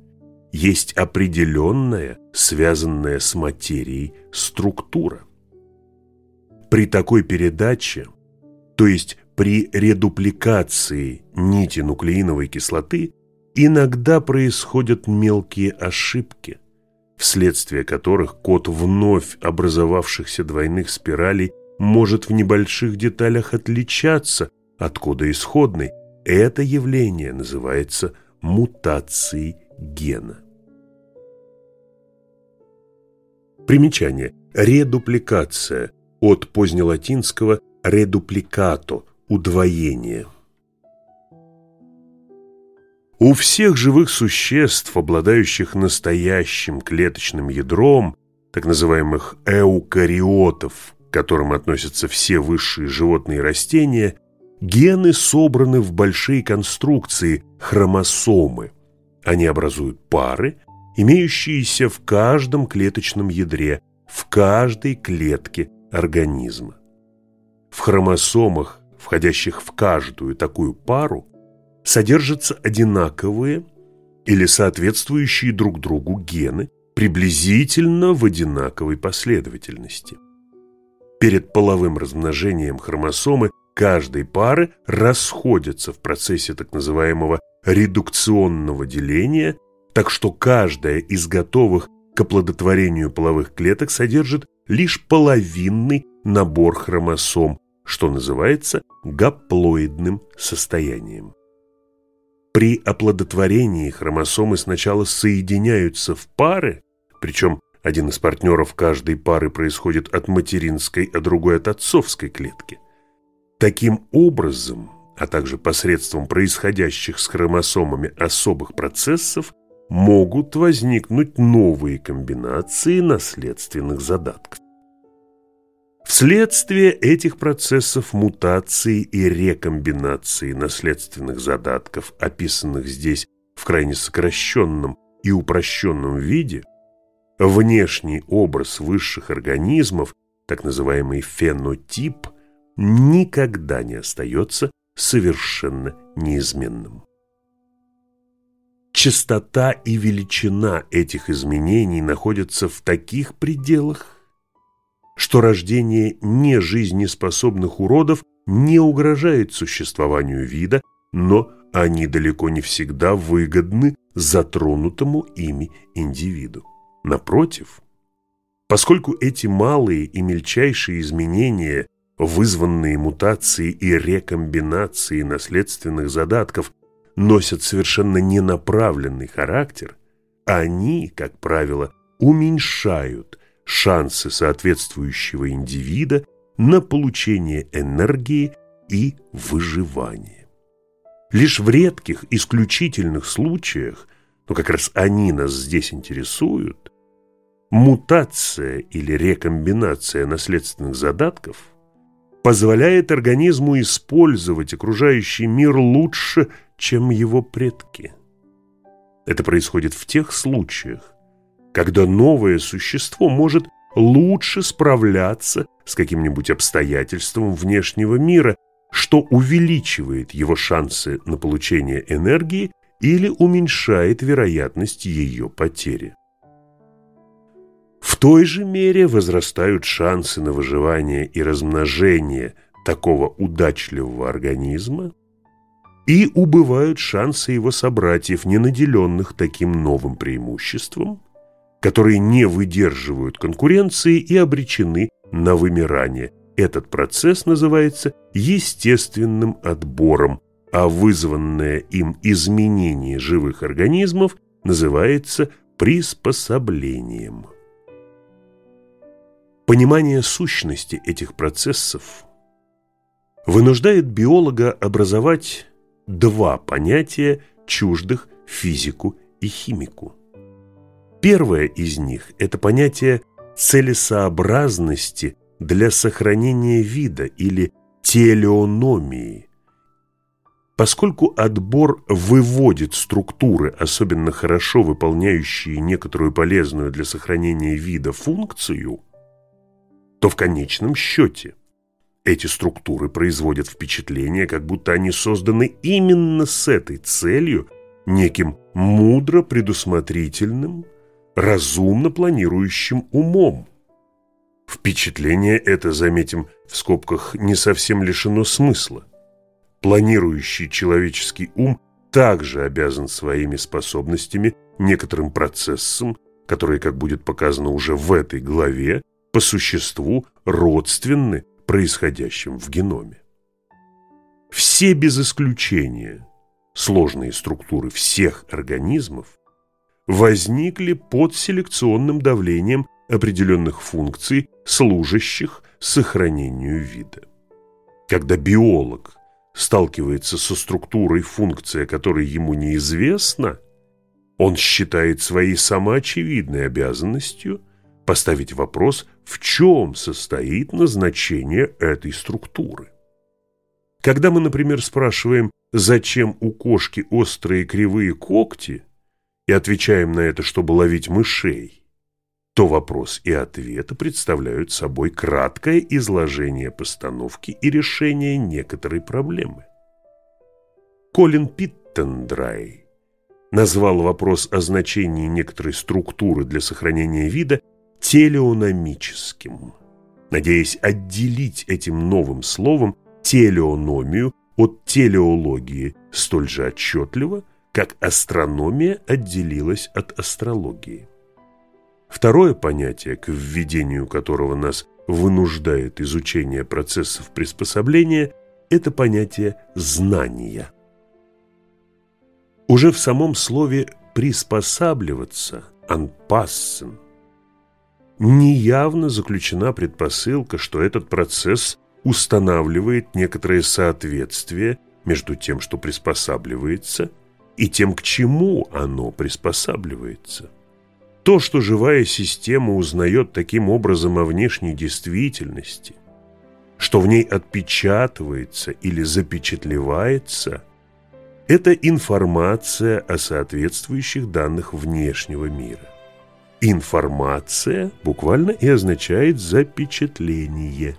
есть определенная, связанная с материей структура. При такой передаче, то есть при редупликации нити нуклеиновой кислоты иногда происходят мелкие ошибки, вследствие которых код вновь образовавшихся двойных спиралей может в небольших деталях отличаться от кода исходной. Это явление называется мутацией гена. Примечание. Редупликация от позднелатинского «редупликато» удвоение. У всех живых существ, обладающих настоящим клеточным ядром, так называемых эукариотов, к которым относятся все высшие животные и растения, гены собраны в большие конструкции – хромосомы. Они образуют пары, имеющиеся в каждом клеточном ядре, в каждой клетке организма. В хромосомах входящих в каждую такую пару, содержатся одинаковые или соответствующие друг другу гены приблизительно в одинаковой последовательности. Перед половым размножением хромосомы каждой пары расходятся в процессе так называемого редукционного деления, так что каждая из готовых к оплодотворению половых клеток содержит лишь половинный набор хромосом, что называется гаплоидным состоянием. При оплодотворении хромосомы сначала соединяются в пары, причем один из партнеров каждой пары происходит от материнской, а другой от отцовской клетки. Таким образом, а также посредством происходящих с хромосомами особых процессов, могут возникнуть новые комбинации наследственных задатков. Вследствие этих процессов мутации и рекомбинации наследственных задатков, описанных здесь в крайне сокращенном и упрощенном виде, внешний образ высших организмов, так называемый фенотип, никогда не остается совершенно неизменным. Частота и величина этих изменений находятся в таких пределах, что рождение нежизнеспособных уродов не угрожает существованию вида, но они далеко не всегда выгодны затронутому ими индивиду. Напротив, поскольку эти малые и мельчайшие изменения, вызванные мутацией и рекомбинацией наследственных задатков, носят совершенно ненаправленный характер, они, как правило, уменьшают шансы соответствующего индивида на получение энергии и выживание. Лишь в редких, исключительных случаях, но как раз они нас здесь интересуют, мутация или рекомбинация наследственных задатков позволяет организму использовать окружающий мир лучше, чем его предки. Это происходит в тех случаях, когда новое существо может лучше справляться с каким-нибудь обстоятельством внешнего мира, что увеличивает его шансы на получение энергии или уменьшает вероятность ее потери. В той же мере возрастают шансы на выживание и размножение такого удачливого организма, и убывают шансы его собратьев, не наделенных таким новым преимуществом, которые не выдерживают конкуренции и обречены на вымирание. Этот процесс называется естественным отбором, а вызванное им изменение живых организмов называется приспособлением. Понимание сущности этих процессов вынуждает биолога образовать два понятия, чуждых физику и химику. Первое из них – это понятие целесообразности для сохранения вида или телеономии. Поскольку отбор выводит структуры, особенно хорошо выполняющие некоторую полезную для сохранения вида функцию, то в конечном счете эти структуры производят впечатление, как будто они созданы именно с этой целью, неким мудро предусмотрительным, разумно планирующим умом. Впечатление это, заметим, в скобках не совсем лишено смысла. Планирующий человеческий ум также обязан своими способностями некоторым процессам, которые, как будет показано уже в этой главе, по существу родственны происходящим в геноме. Все без исключения сложные структуры всех организмов возникли под селекционным давлением определенных функций, служащих сохранению вида. Когда биолог сталкивается со структурой, функция которой ему неизвестна, он считает своей самоочевидной обязанностью поставить вопрос, в чем состоит назначение этой структуры. Когда мы, например, спрашиваем, зачем у кошки острые кривые когти, и отвечаем на это, чтобы ловить мышей, то вопрос и ответ представляют собой краткое изложение постановки и решения некоторой проблемы. Колин Питтендрай назвал вопрос о значении некоторой структуры для сохранения вида телеономическим, надеясь отделить этим новым словом телеономию от телеологии столь же отчетливо, как астрономия отделилась от астрологии. Второе понятие, к введению которого нас вынуждает изучение процессов приспособления, это понятие знания. Уже в самом слове «приспосабливаться» «anpassen» неявно заключена предпосылка, что этот процесс устанавливает некоторое соответствие между тем, что приспосабливается, и тем, к чему оно приспосабливается. То, что живая система узнает таким образом о внешней действительности – что в ней отпечатывается или запечатлевается, это информация о соответствующих данных внешнего мира. Информация буквально и означает запечатление.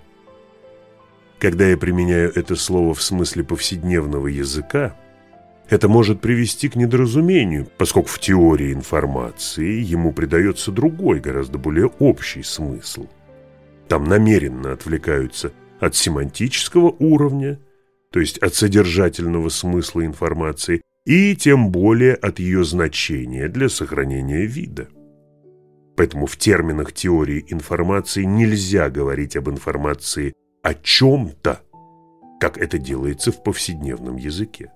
Когда я применяю это слово в смысле повседневного языка, это может привести к недоразумению, поскольку в теории информации ему придается другой, гораздо более общий смысл. Там намеренно отвлекаются от семантического уровня, то есть от содержательного смысла информации, и тем более от ее значения для сохранения вида. Поэтому в терминах теории информации нельзя говорить об информации о чем-то, как это делается в повседневном языке.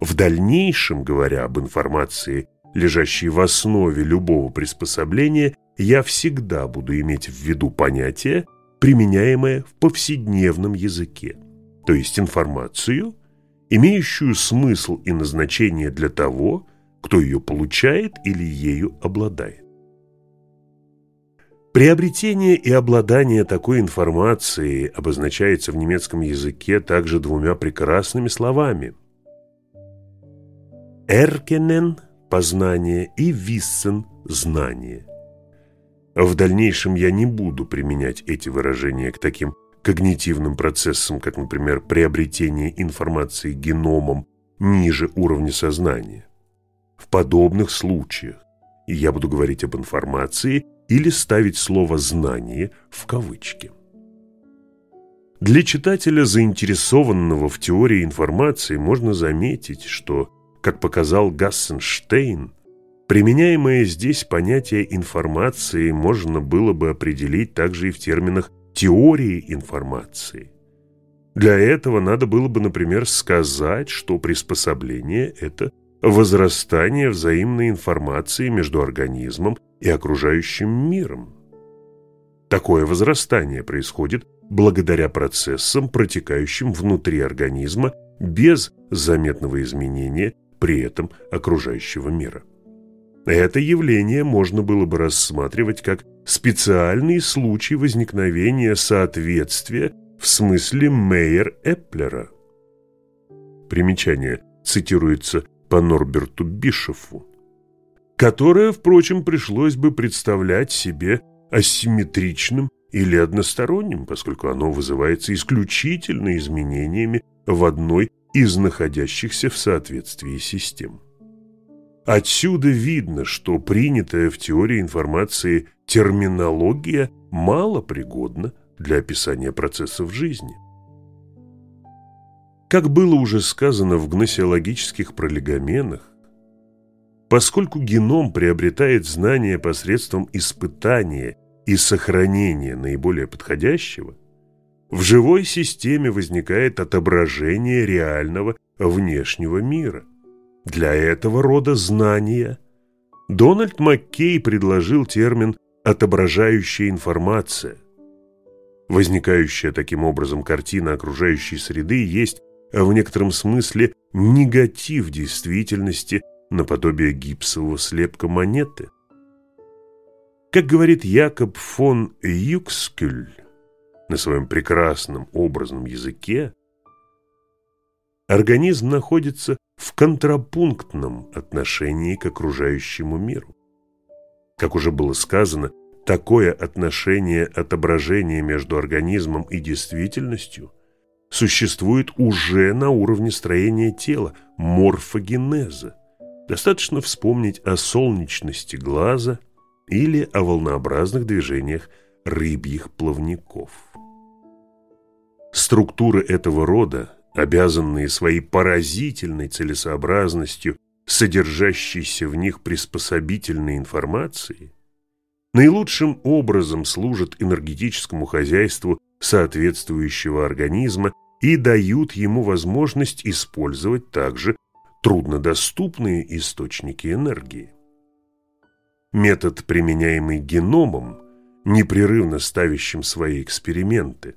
В дальнейшем, говоря об информации, лежащей в основе любого приспособления, я всегда буду иметь в виду понятие, применяемое в повседневном языке, то есть информацию, имеющую смысл и назначение для того, кто ее получает или ею обладает. Приобретение и обладание такой информацией обозначается в немецком языке также двумя прекрасными словами – Эркенен – познание и Виссен – знание. В дальнейшем я не буду применять эти выражения к таким когнитивным процессам, как, например, приобретение информации геномом ниже уровня сознания. В подобных случаях я буду говорить об информации или ставить слово «знание» в кавычки. Для читателя, заинтересованного в теории информации, можно заметить, что как показал Гассенштейн, применяемое здесь понятие информации можно было бы определить также и в терминах теории информации. Для этого надо было бы, например, сказать, что приспособление – это возрастание взаимной информации между организмом и окружающим миром. Такое возрастание происходит благодаря процессам, протекающим внутри организма без заметного изменения при этом окружающего мира. Это явление можно было бы рассматривать как специальный случай возникновения соответствия в смысле Мейер-Эпплера. Примечание цитируется по Норберту Бишофу, которое, впрочем, пришлось бы представлять себе асимметричным или односторонним, поскольку оно вызывается исключительно изменениями в одной из находящихся в соответствии систем. Отсюда видно, что принятая в теории информации терминология мало пригодна для описания процессов жизни. Как было уже сказано в гносеологических пролегоменах, поскольку геном приобретает знания посредством испытания и сохранения наиболее подходящего, в живой системе возникает отображение реального внешнего мира. Для этого рода знания Дональд Маккей предложил термин «отображающая информация». Возникающая таким образом картина окружающей среды есть в некотором смысле негатив действительности наподобие гипсового слепка монеты. Как говорит Якоб фон Юкскюль, на своем прекрасном образном языке, организм находится в контрапунктном отношении к окружающему миру. Как уже было сказано, такое отношение отображения между организмом и действительностью существует уже на уровне строения тела, морфогенеза. Достаточно вспомнить о солнечности глаза или о волнообразных движениях рыбьих плавников. Структуры этого рода, обязанные своей поразительной целесообразностью, содержащейся в них приспособительной информации, наилучшим образом служат энергетическому хозяйству соответствующего организма и дают ему возможность использовать также труднодоступные источники энергии. Метод, применяемый геномом, непрерывно ставящим свои эксперименты,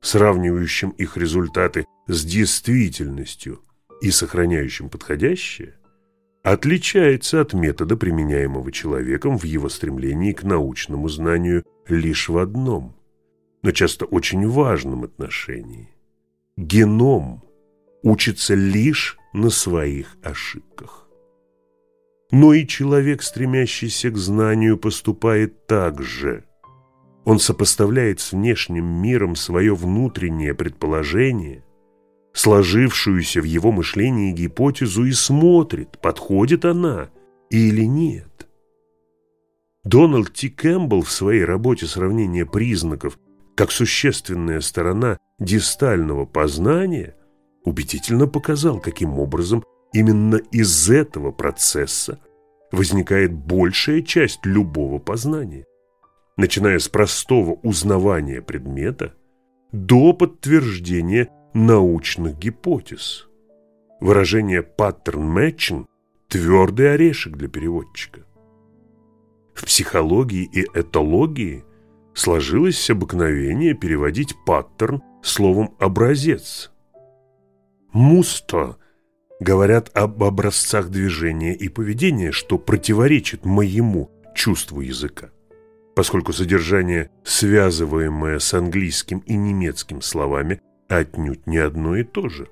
сравнивающим их результаты с действительностью и сохраняющим подходящее, отличается от метода, применяемого человеком в его стремлении к научному знанию лишь в одном. Но часто очень важном отношении. Геном учится лишь на своих ошибках. Но и человек, стремящийся к знанию, поступает так же. Он сопоставляет с внешним миром свое внутреннее предположение, сложившуюся в его мышлении гипотезу и смотрит, подходит она или нет. Дональд Т. Кэмпбелл в своей работе сравнения признаков как существенная сторона дистального познания убедительно показал, каким образом именно из этого процесса возникает большая часть любого познания, начиная с простого узнавания предмета до подтверждения научных гипотез. Выражение «паттерн matching» – твердый орешек для переводчика. В психологии и этологии сложилось обыкновение переводить паттерн словом «образец». «Мусто» говорят об образцах движения и поведения, что противоречит моему чувству языка, поскольку содержание, связываемое с английским и немецким словами, отнюдь не одно и то же.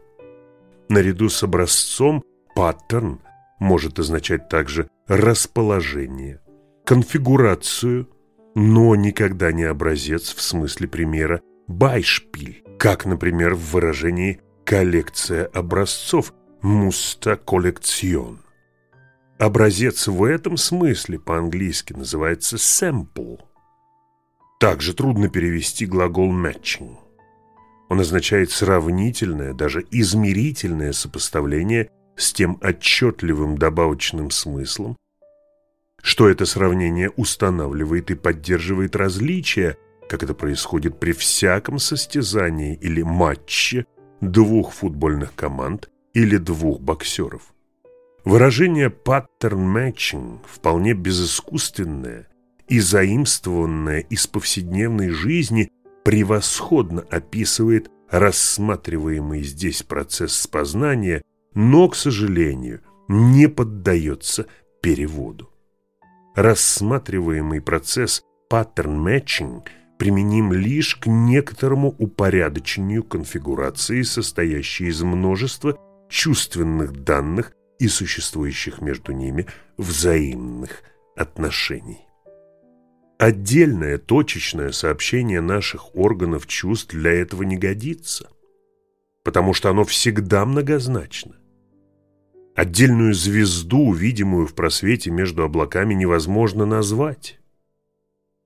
Наряду с образцом паттерн может означать также расположение, конфигурацию, но никогда не образец в смысле примера «байшпиль», как, например, в выражении «коллекция образцов» «муста коллекцион». Образец в этом смысле по-английски называется «sample». Также трудно перевести глагол «matching». Он означает сравнительное, даже измерительное сопоставление с тем отчетливым добавочным смыслом, что это сравнение устанавливает и поддерживает различия, как это происходит при всяком состязании или матче двух футбольных команд или двух боксеров. Выражение «pattern matching» вполне безыскусственное и заимствованное из повседневной жизни превосходно описывает рассматриваемый здесь процесс познания, но, к сожалению, не поддается переводу. Рассматриваемый процесс matching применим лишь к некоторому упорядочению конфигурации, состоящей из множества чувственных данных и существующих между ними взаимных отношений. Отдельное точечное сообщение наших органов чувств для этого не годится, потому что оно всегда многозначно. Отдельную звезду, видимую в просвете между облаками, невозможно назвать.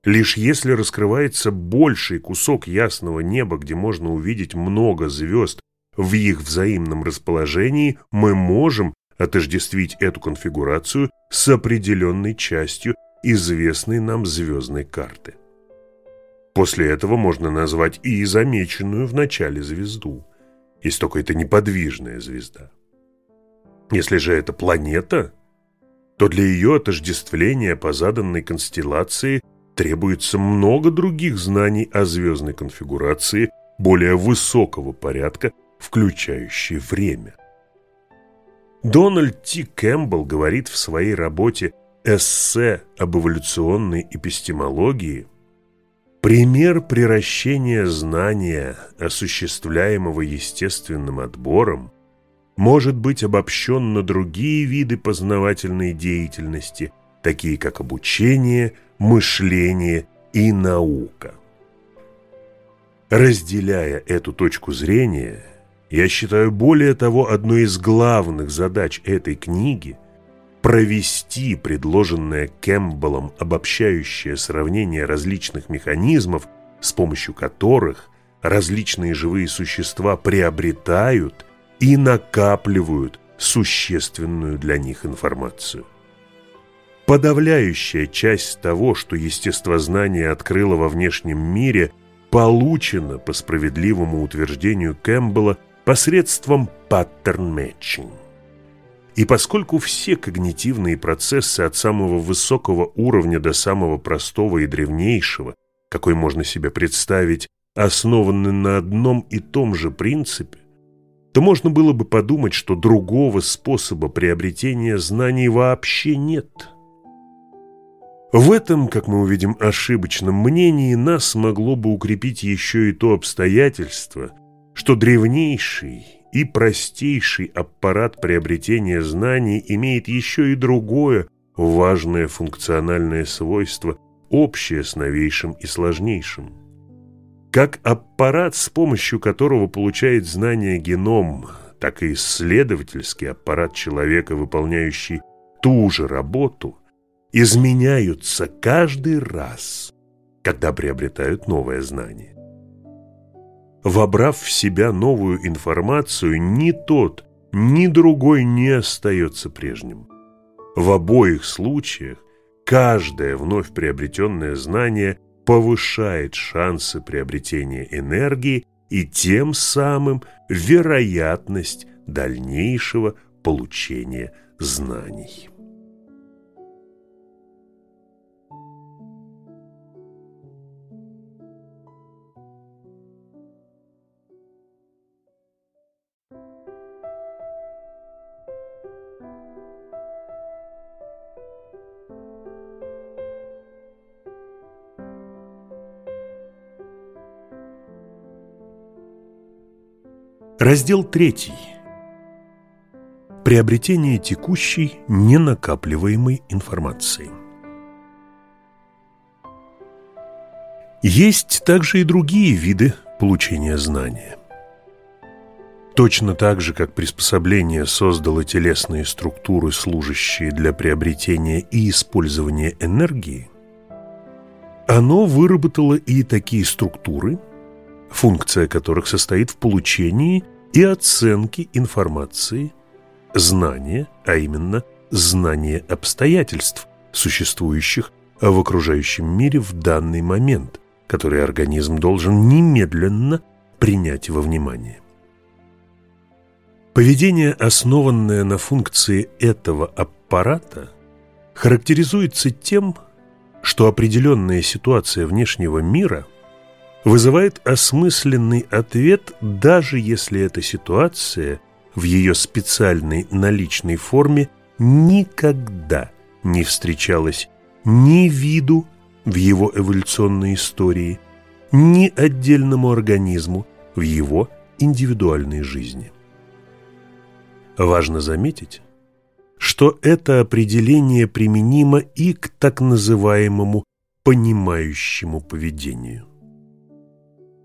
Лишь если раскрывается больший кусок ясного неба, где можно увидеть много звезд в их взаимном расположении, мы можем отождествить эту конфигурацию с определенной частью известной нам звездной карты. После этого можно назвать и замеченную в начале звезду, если только это неподвижная звезда. Если же это планета, то для ее отождествления по заданной констеллации требуется много других знаний о звездной конфигурации более высокого порядка, включающей время. Дональд Т. Кэмпбелл говорит в своей работе «Эссе об эволюционной эпистемологии» Пример приращения знания, осуществляемого естественным отбором, может быть обобщен на другие виды познавательной деятельности, такие как обучение, мышление и наука. Разделяя эту точку зрения, я считаю более того одной из главных задач этой книги провести предложенное Кэмпбеллом обобщающее сравнение различных механизмов, с помощью которых различные живые существа приобретают и накапливают существенную для них информацию. Подавляющая часть того, что естествознание открыло во внешнем мире, получена, по справедливому утверждению Кэмпбелла, посредством pattern matching. И поскольку все когнитивные процессы от самого высокого уровня до самого простого и древнейшего, какой можно себе представить, основаны на одном и том же принципе, то можно было бы подумать, что другого способа приобретения знаний вообще нет. В этом, как мы увидим, ошибочном мнении нас могло бы укрепить еще и то обстоятельство, что древнейший и простейший аппарат приобретения знаний имеет еще и другое важное функциональное свойство, общее с новейшим и сложнейшим. Как аппарат, с помощью которого получает знания геном, так и исследовательский аппарат человека, выполняющий ту же работу – изменяются каждый раз, когда приобретают новое знание. Вобрав в себя новую информацию, ни тот, ни другой не остается прежним. В обоих случаях каждое вновь приобретенное знание повышает шансы приобретения энергии и тем самым вероятность дальнейшего получения знаний. Раздел 3. Приобретение текущей ненакапливаемой информации. Есть также и другие виды получения знания. Точно так же, как приспособление создало телесные структуры, служащие для приобретения и использования энергии, оно выработало и такие структуры, функция которых состоит в получении и оценки информации, знания, а именно знание обстоятельств, существующих в окружающем мире в данный момент, который организм должен немедленно принять во внимание. Поведение, основанное на функции этого аппарата, характеризуется тем, что определенная ситуация внешнего мира – вызывает осмысленный ответ, даже если эта ситуация в ее специальной наличной форме никогда не встречалась ни виду в его эволюционной истории, ни отдельному организму в его индивидуальной жизни. Важно заметить, что это определение применимо и к так называемому понимающему поведению.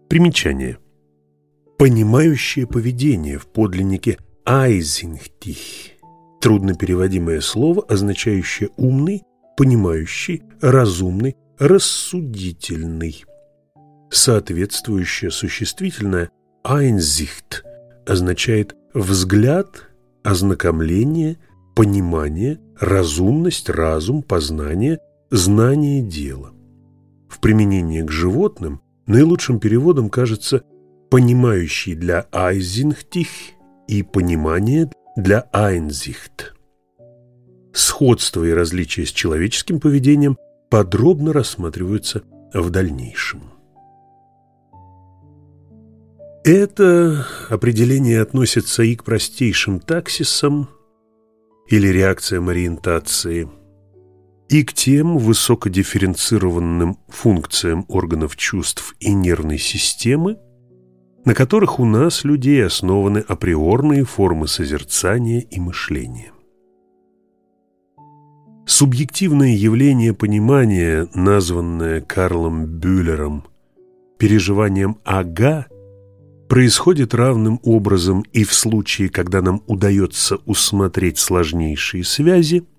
Примечание. Понимающее поведение в подлиннике «айзингтих» – труднопереводимое слово, означающее «умный», «понимающий», «разумный», «рассудительный». Соответствующее существительное «айнзихт» означает «взгляд», «ознакомление», «понимание», «разумность», «разум», «познание», «знание дела». В применении к животным Наилучшим переводом кажется «понимающий для Айзинхтих» и «понимание для Айнзихт». Сходство и различия с человеческим поведением подробно рассматриваются в дальнейшем. Это определение относится и к простейшим таксисам или реакциям ориентации – и к тем высокодифференцированным функциям органов чувств и нервной системы, на которых у нас, людей, основаны априорные формы созерцания и мышления. Субъективное явление понимания, названное Карлом Бюллером переживанием «ага», происходит равным образом и в случае, когда нам удается усмотреть сложнейшие связи –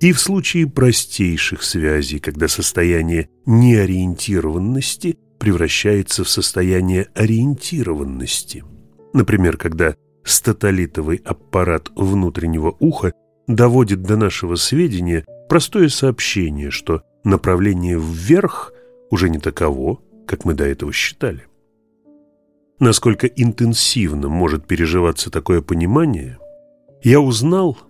и в случае простейших связей, когда состояние неориентированности превращается в состояние ориентированности. Например, когда статолитовый аппарат внутреннего уха доводит до нашего сведения простое сообщение, что направление вверх уже не таково, как мы до этого считали. Насколько интенсивно может переживаться такое понимание, я узнал –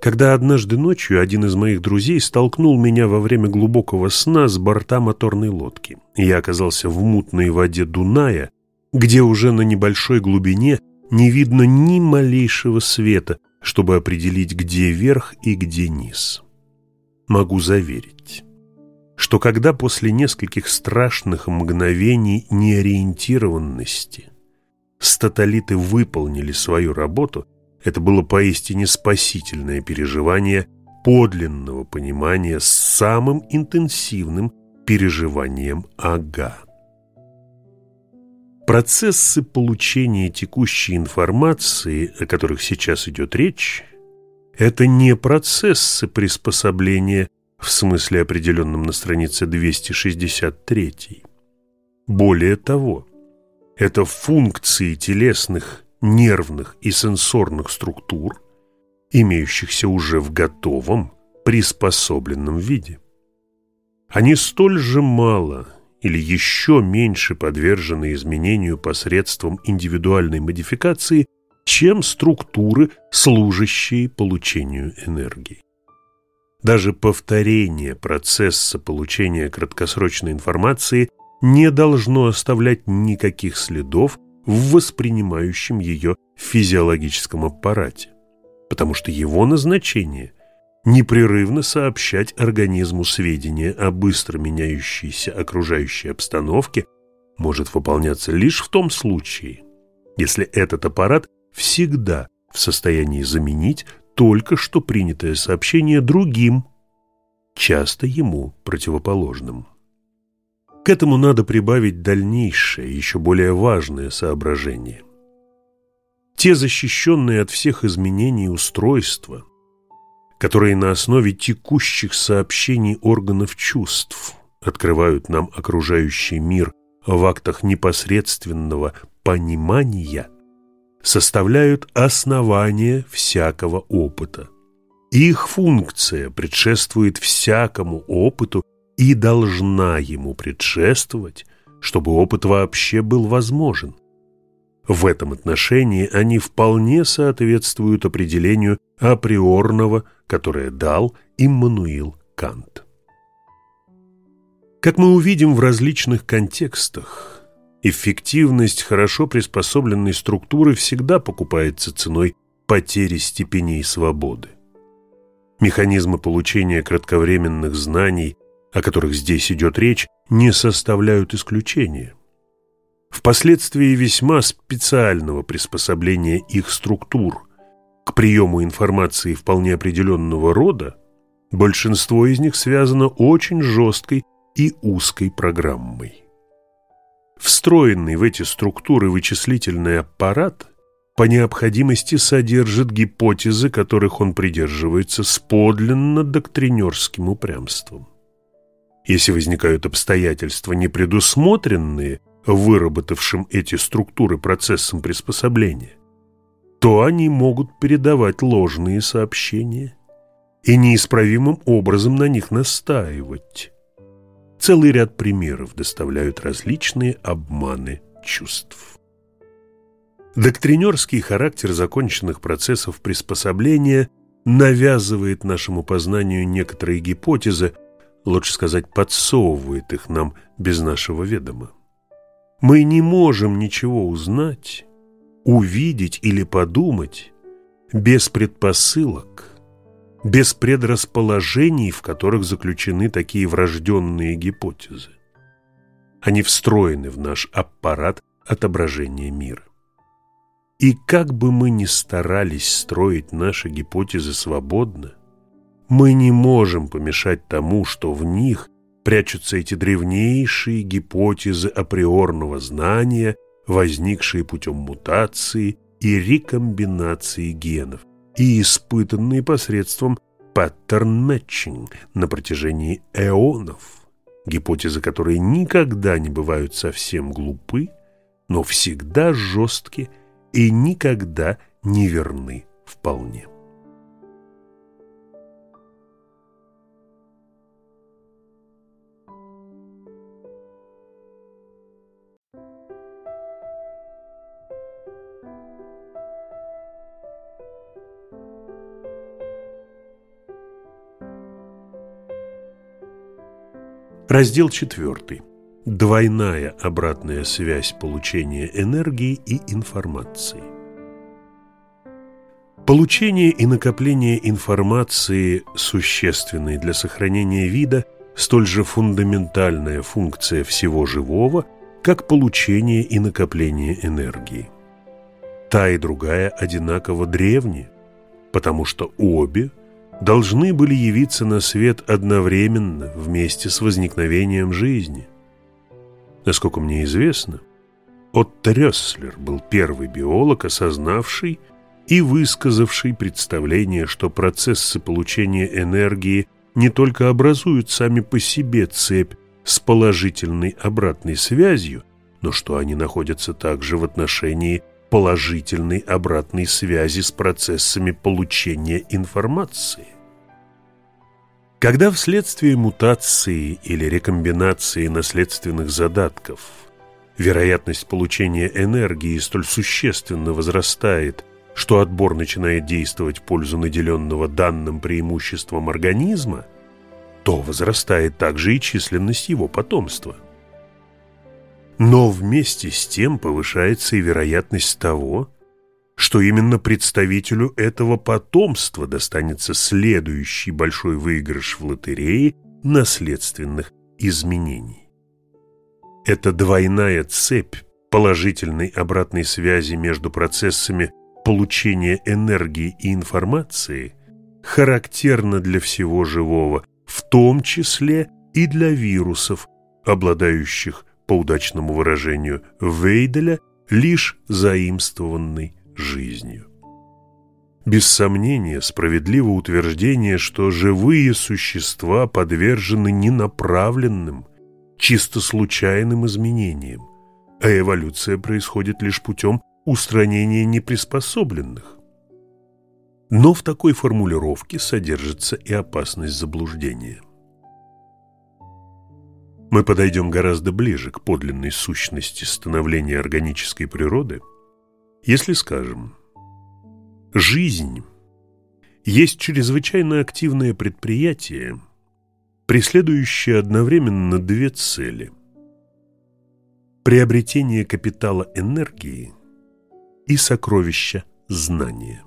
когда однажды ночью один из моих друзей столкнул меня во время глубокого сна с борта моторной лодки. Я оказался в мутной воде Дуная, где уже на небольшой глубине не видно ни малейшего света, чтобы определить, где верх и где низ. Могу заверить, что когда после нескольких страшных мгновений неориентированности статолиты выполнили свою работу, это было поистине спасительное переживание подлинного понимания с самым интенсивным переживанием ага. Процессы получения текущей информации, о которых сейчас идет речь, это не процессы приспособления в смысле определенном на странице 263. Более того, это функции телесных, нервных и сенсорных структур, имеющихся уже в готовом, приспособленном виде. Они столь же мало или еще меньше подвержены изменению посредством индивидуальной модификации, чем структуры, служащие получению энергии. Даже повторение процесса получения краткосрочной информации не должно оставлять никаких следов в воспринимающем ее физиологическом аппарате, потому что его назначение – непрерывно сообщать организму сведения о быстро меняющейся окружающей обстановке может выполняться лишь в том случае, если этот аппарат всегда в состоянии заменить только что принятое сообщение другим, часто ему противоположным. К этому надо прибавить дальнейшее, еще более важное соображение. Те защищенные от всех изменений устройства, которые на основе текущих сообщений органов чувств открывают нам окружающий мир в актах непосредственного понимания – составляют основание всякого опыта. Их функция предшествует всякому опыту и должна ему предшествовать, чтобы опыт вообще был возможен. В этом отношении они вполне соответствуют определению априорного, которое дал Иммануил Кант. Как мы увидим в различных контекстах, Эффективность хорошо приспособленной структуры всегда покупается ценой потери степеней свободы. Механизмы получения кратковременных знаний, о которых здесь идет речь, не составляют исключения. Впоследствии весьма специального приспособления их структур к приему информации вполне определенного рода, большинство из них связано очень жесткой и узкой программой. Встроенный в эти структуры вычислительный аппарат по необходимости содержит гипотезы, которых он придерживается с подлинно доктринерским упрямством. Если возникают обстоятельства, не предусмотренные выработавшим эти структуры процессом приспособления, то они могут передавать ложные сообщения и неисправимым образом на них настаивать. Целый ряд примеров доставляют различные обманы чувств. Доктринерский характер законченных процессов приспособления навязывает нашему познанию некоторые гипотезы, лучше сказать, подсовывает их нам без нашего ведома. Мы не можем ничего узнать, увидеть или подумать без предпосылок, без предрасположений, в которых заключены такие врожденные гипотезы. Они встроены в наш аппарат отображения мира. И как бы мы ни старались строить наши гипотезы свободно, мы не можем помешать тому, что в них прячутся эти древнейшие гипотезы априорного знания, возникшие путем мутации и рекомбинации генов, и испытанные посредством паттерн-мэтчинг на протяжении эонов, гипотезы, которые никогда не бывают совсем глупы, но всегда жесткие и никогда не верны вполне. Раздел 4. Двойная обратная связь получения энергии и информации. Получение и накопление информации, существенной для сохранения вида, столь же фундаментальная функция всего живого, как получение и накопление энергии. Та и другая одинаково древние, потому что обе должны были явиться на свет одновременно вместе с возникновением жизни. Насколько мне известно, Отто Рёсслер был первый биолог, осознавший и высказавший представление, что процессы получения энергии не только образуют сами по себе цепь с положительной обратной связью, но что они находятся также в отношении положительной обратной связи с процессами получения информации. Когда вследствие мутации или рекомбинации наследственных задатков вероятность получения энергии столь существенно возрастает, что отбор начинает действовать в пользу наделенного данным преимуществом организма, то возрастает также и численность его потомства. Но вместе с тем повышается и вероятность того, что именно представителю этого потомства достанется следующий большой выигрыш в лотерее наследственных изменений. Эта двойная цепь положительной обратной связи между процессами получения энергии и информации характерна для всего живого, в том числе и для вирусов, обладающих, по удачному выражению Вейделя, лишь заимствованной жизнью. Без сомнения, справедливо утверждение, что живые существа подвержены ненаправленным, чисто случайным изменениям, а эволюция происходит лишь путем устранения неприспособленных. Но в такой формулировке содержится и опасность заблуждения. Мы подойдем гораздо ближе к подлинной сущности становления органической природы, если скажем, жизнь есть чрезвычайно активное предприятие, преследующее одновременно две цели – приобретение капитала энергии и сокровища знания.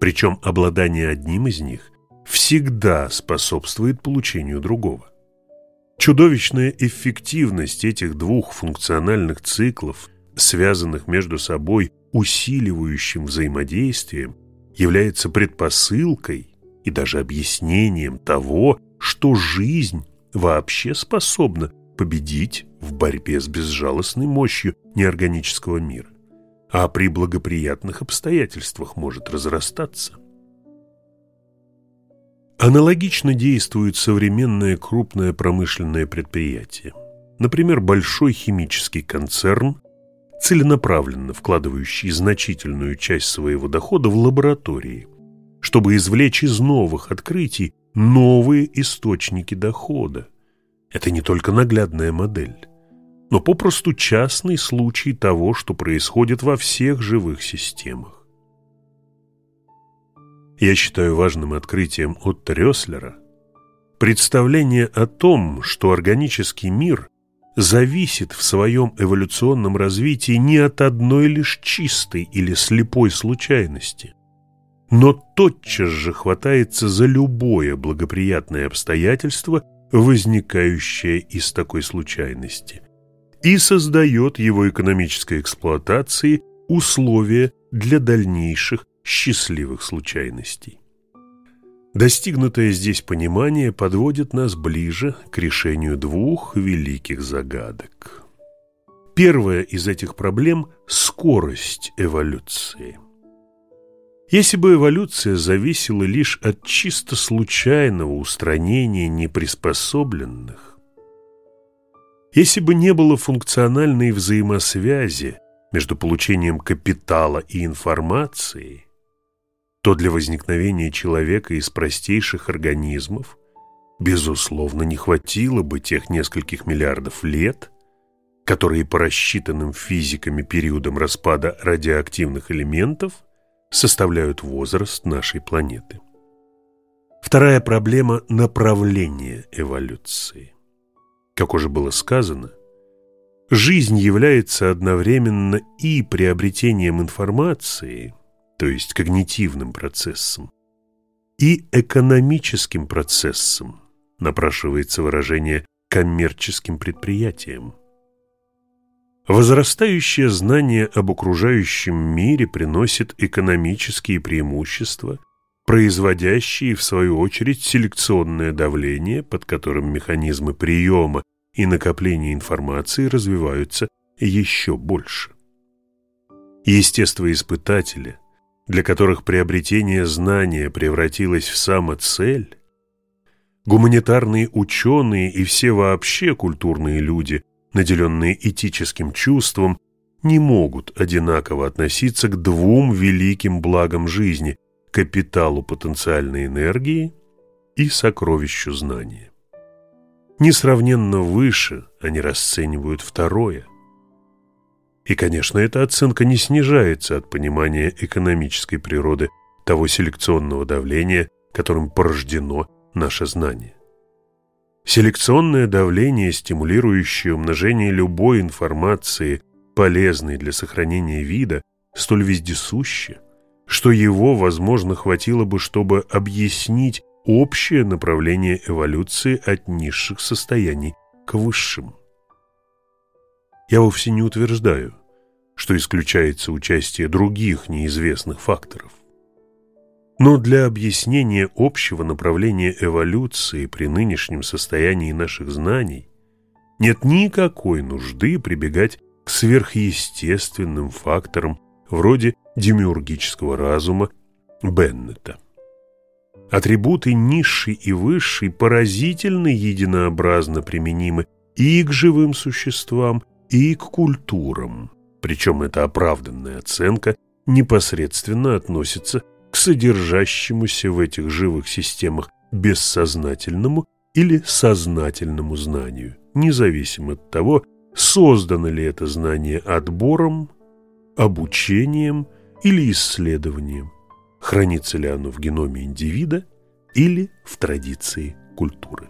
Причем обладание одним из них всегда способствует получению другого. Чудовищная эффективность этих двух функциональных циклов, связанных между собой усиливающим взаимодействием, является предпосылкой и даже объяснением того, что жизнь вообще способна победить в борьбе с безжалостной мощью неорганического мира, а при благоприятных обстоятельствах может разрастаться. Аналогично действует современное крупное промышленное предприятие. Например, большой химический концерн, целенаправленно вкладывающий значительную часть своего дохода в лаборатории, чтобы извлечь из новых открытий новые источники дохода. Это не только наглядная модель, но попросту частный случай того, что происходит во всех живых системах. Я считаю важным открытием Отто Рёслера представление о том, что органический мир зависит в своем эволюционном развитии не от одной лишь чистой или слепой случайности, но тотчас же хватается за любое благоприятное обстоятельство, возникающее из такой случайности, и создает его экономической эксплуатации условия для дальнейших счастливых случайностей. Достигнутое здесь понимание подводит нас ближе к решению двух великих загадок. Первая из этих проблем – скорость эволюции – если бы эволюция зависела лишь от чисто случайного устранения неприспособленных, если бы не было функциональной взаимосвязи между получением капитала и информации, то для возникновения человека из простейших организмов безусловно не хватило бы тех нескольких миллиардов лет, которые по рассчитанным физиками периодам распада радиоактивных элементов – составляют возраст нашей планеты. Вторая проблема – направление эволюции. Как уже было сказано, жизнь является одновременно и приобретением информации, то есть когнитивным процессом, и экономическим процессом, напрашивается выражение коммерческим предприятиям. Возрастающее знание об окружающем мире приносит экономические преимущества, производящие, в свою очередь, селекционное давление, под которым механизмы приема и накопления информации развиваются еще больше. Естествоиспытатели, для которых приобретение знания превратилось в самоцель, гуманитарные ученые и все вообще культурные люди, наделенные этическим чувством, не могут одинаково относиться к двум великим благам жизни – капиталу потенциальной энергии и сокровищу знания. Несравненно выше они расценивают второе. И, конечно, эта оценка не снижается от понимания экономической природы того селекционного давления, которым порождено наше знание. Селекционное давление, стимулирующее умножение любой информации, полезной для сохранения вида, столь вездесуще, что его, возможно, хватило бы, чтобы объяснить общее направление эволюции от низших состояний к высшим. Я вовсе не утверждаю, что исключается участие других неизвестных факторов. Но для объяснения общего направления эволюции при нынешнем состоянии наших знаний нет никакой нужды прибегать к сверхъестественным факторам вроде демиургического разума Беннета. Атрибуты низший и высший поразительно единообразно применимы и к живым существам, и к культурам. Причем эта оправданная оценка непосредственно относится к содержащемуся в этих живых системах бессознательному или сознательному знанию, независимо от того, создано ли это знание отбором, обучением или исследованием, хранится ли оно в геноме индивида или в традиции культуры.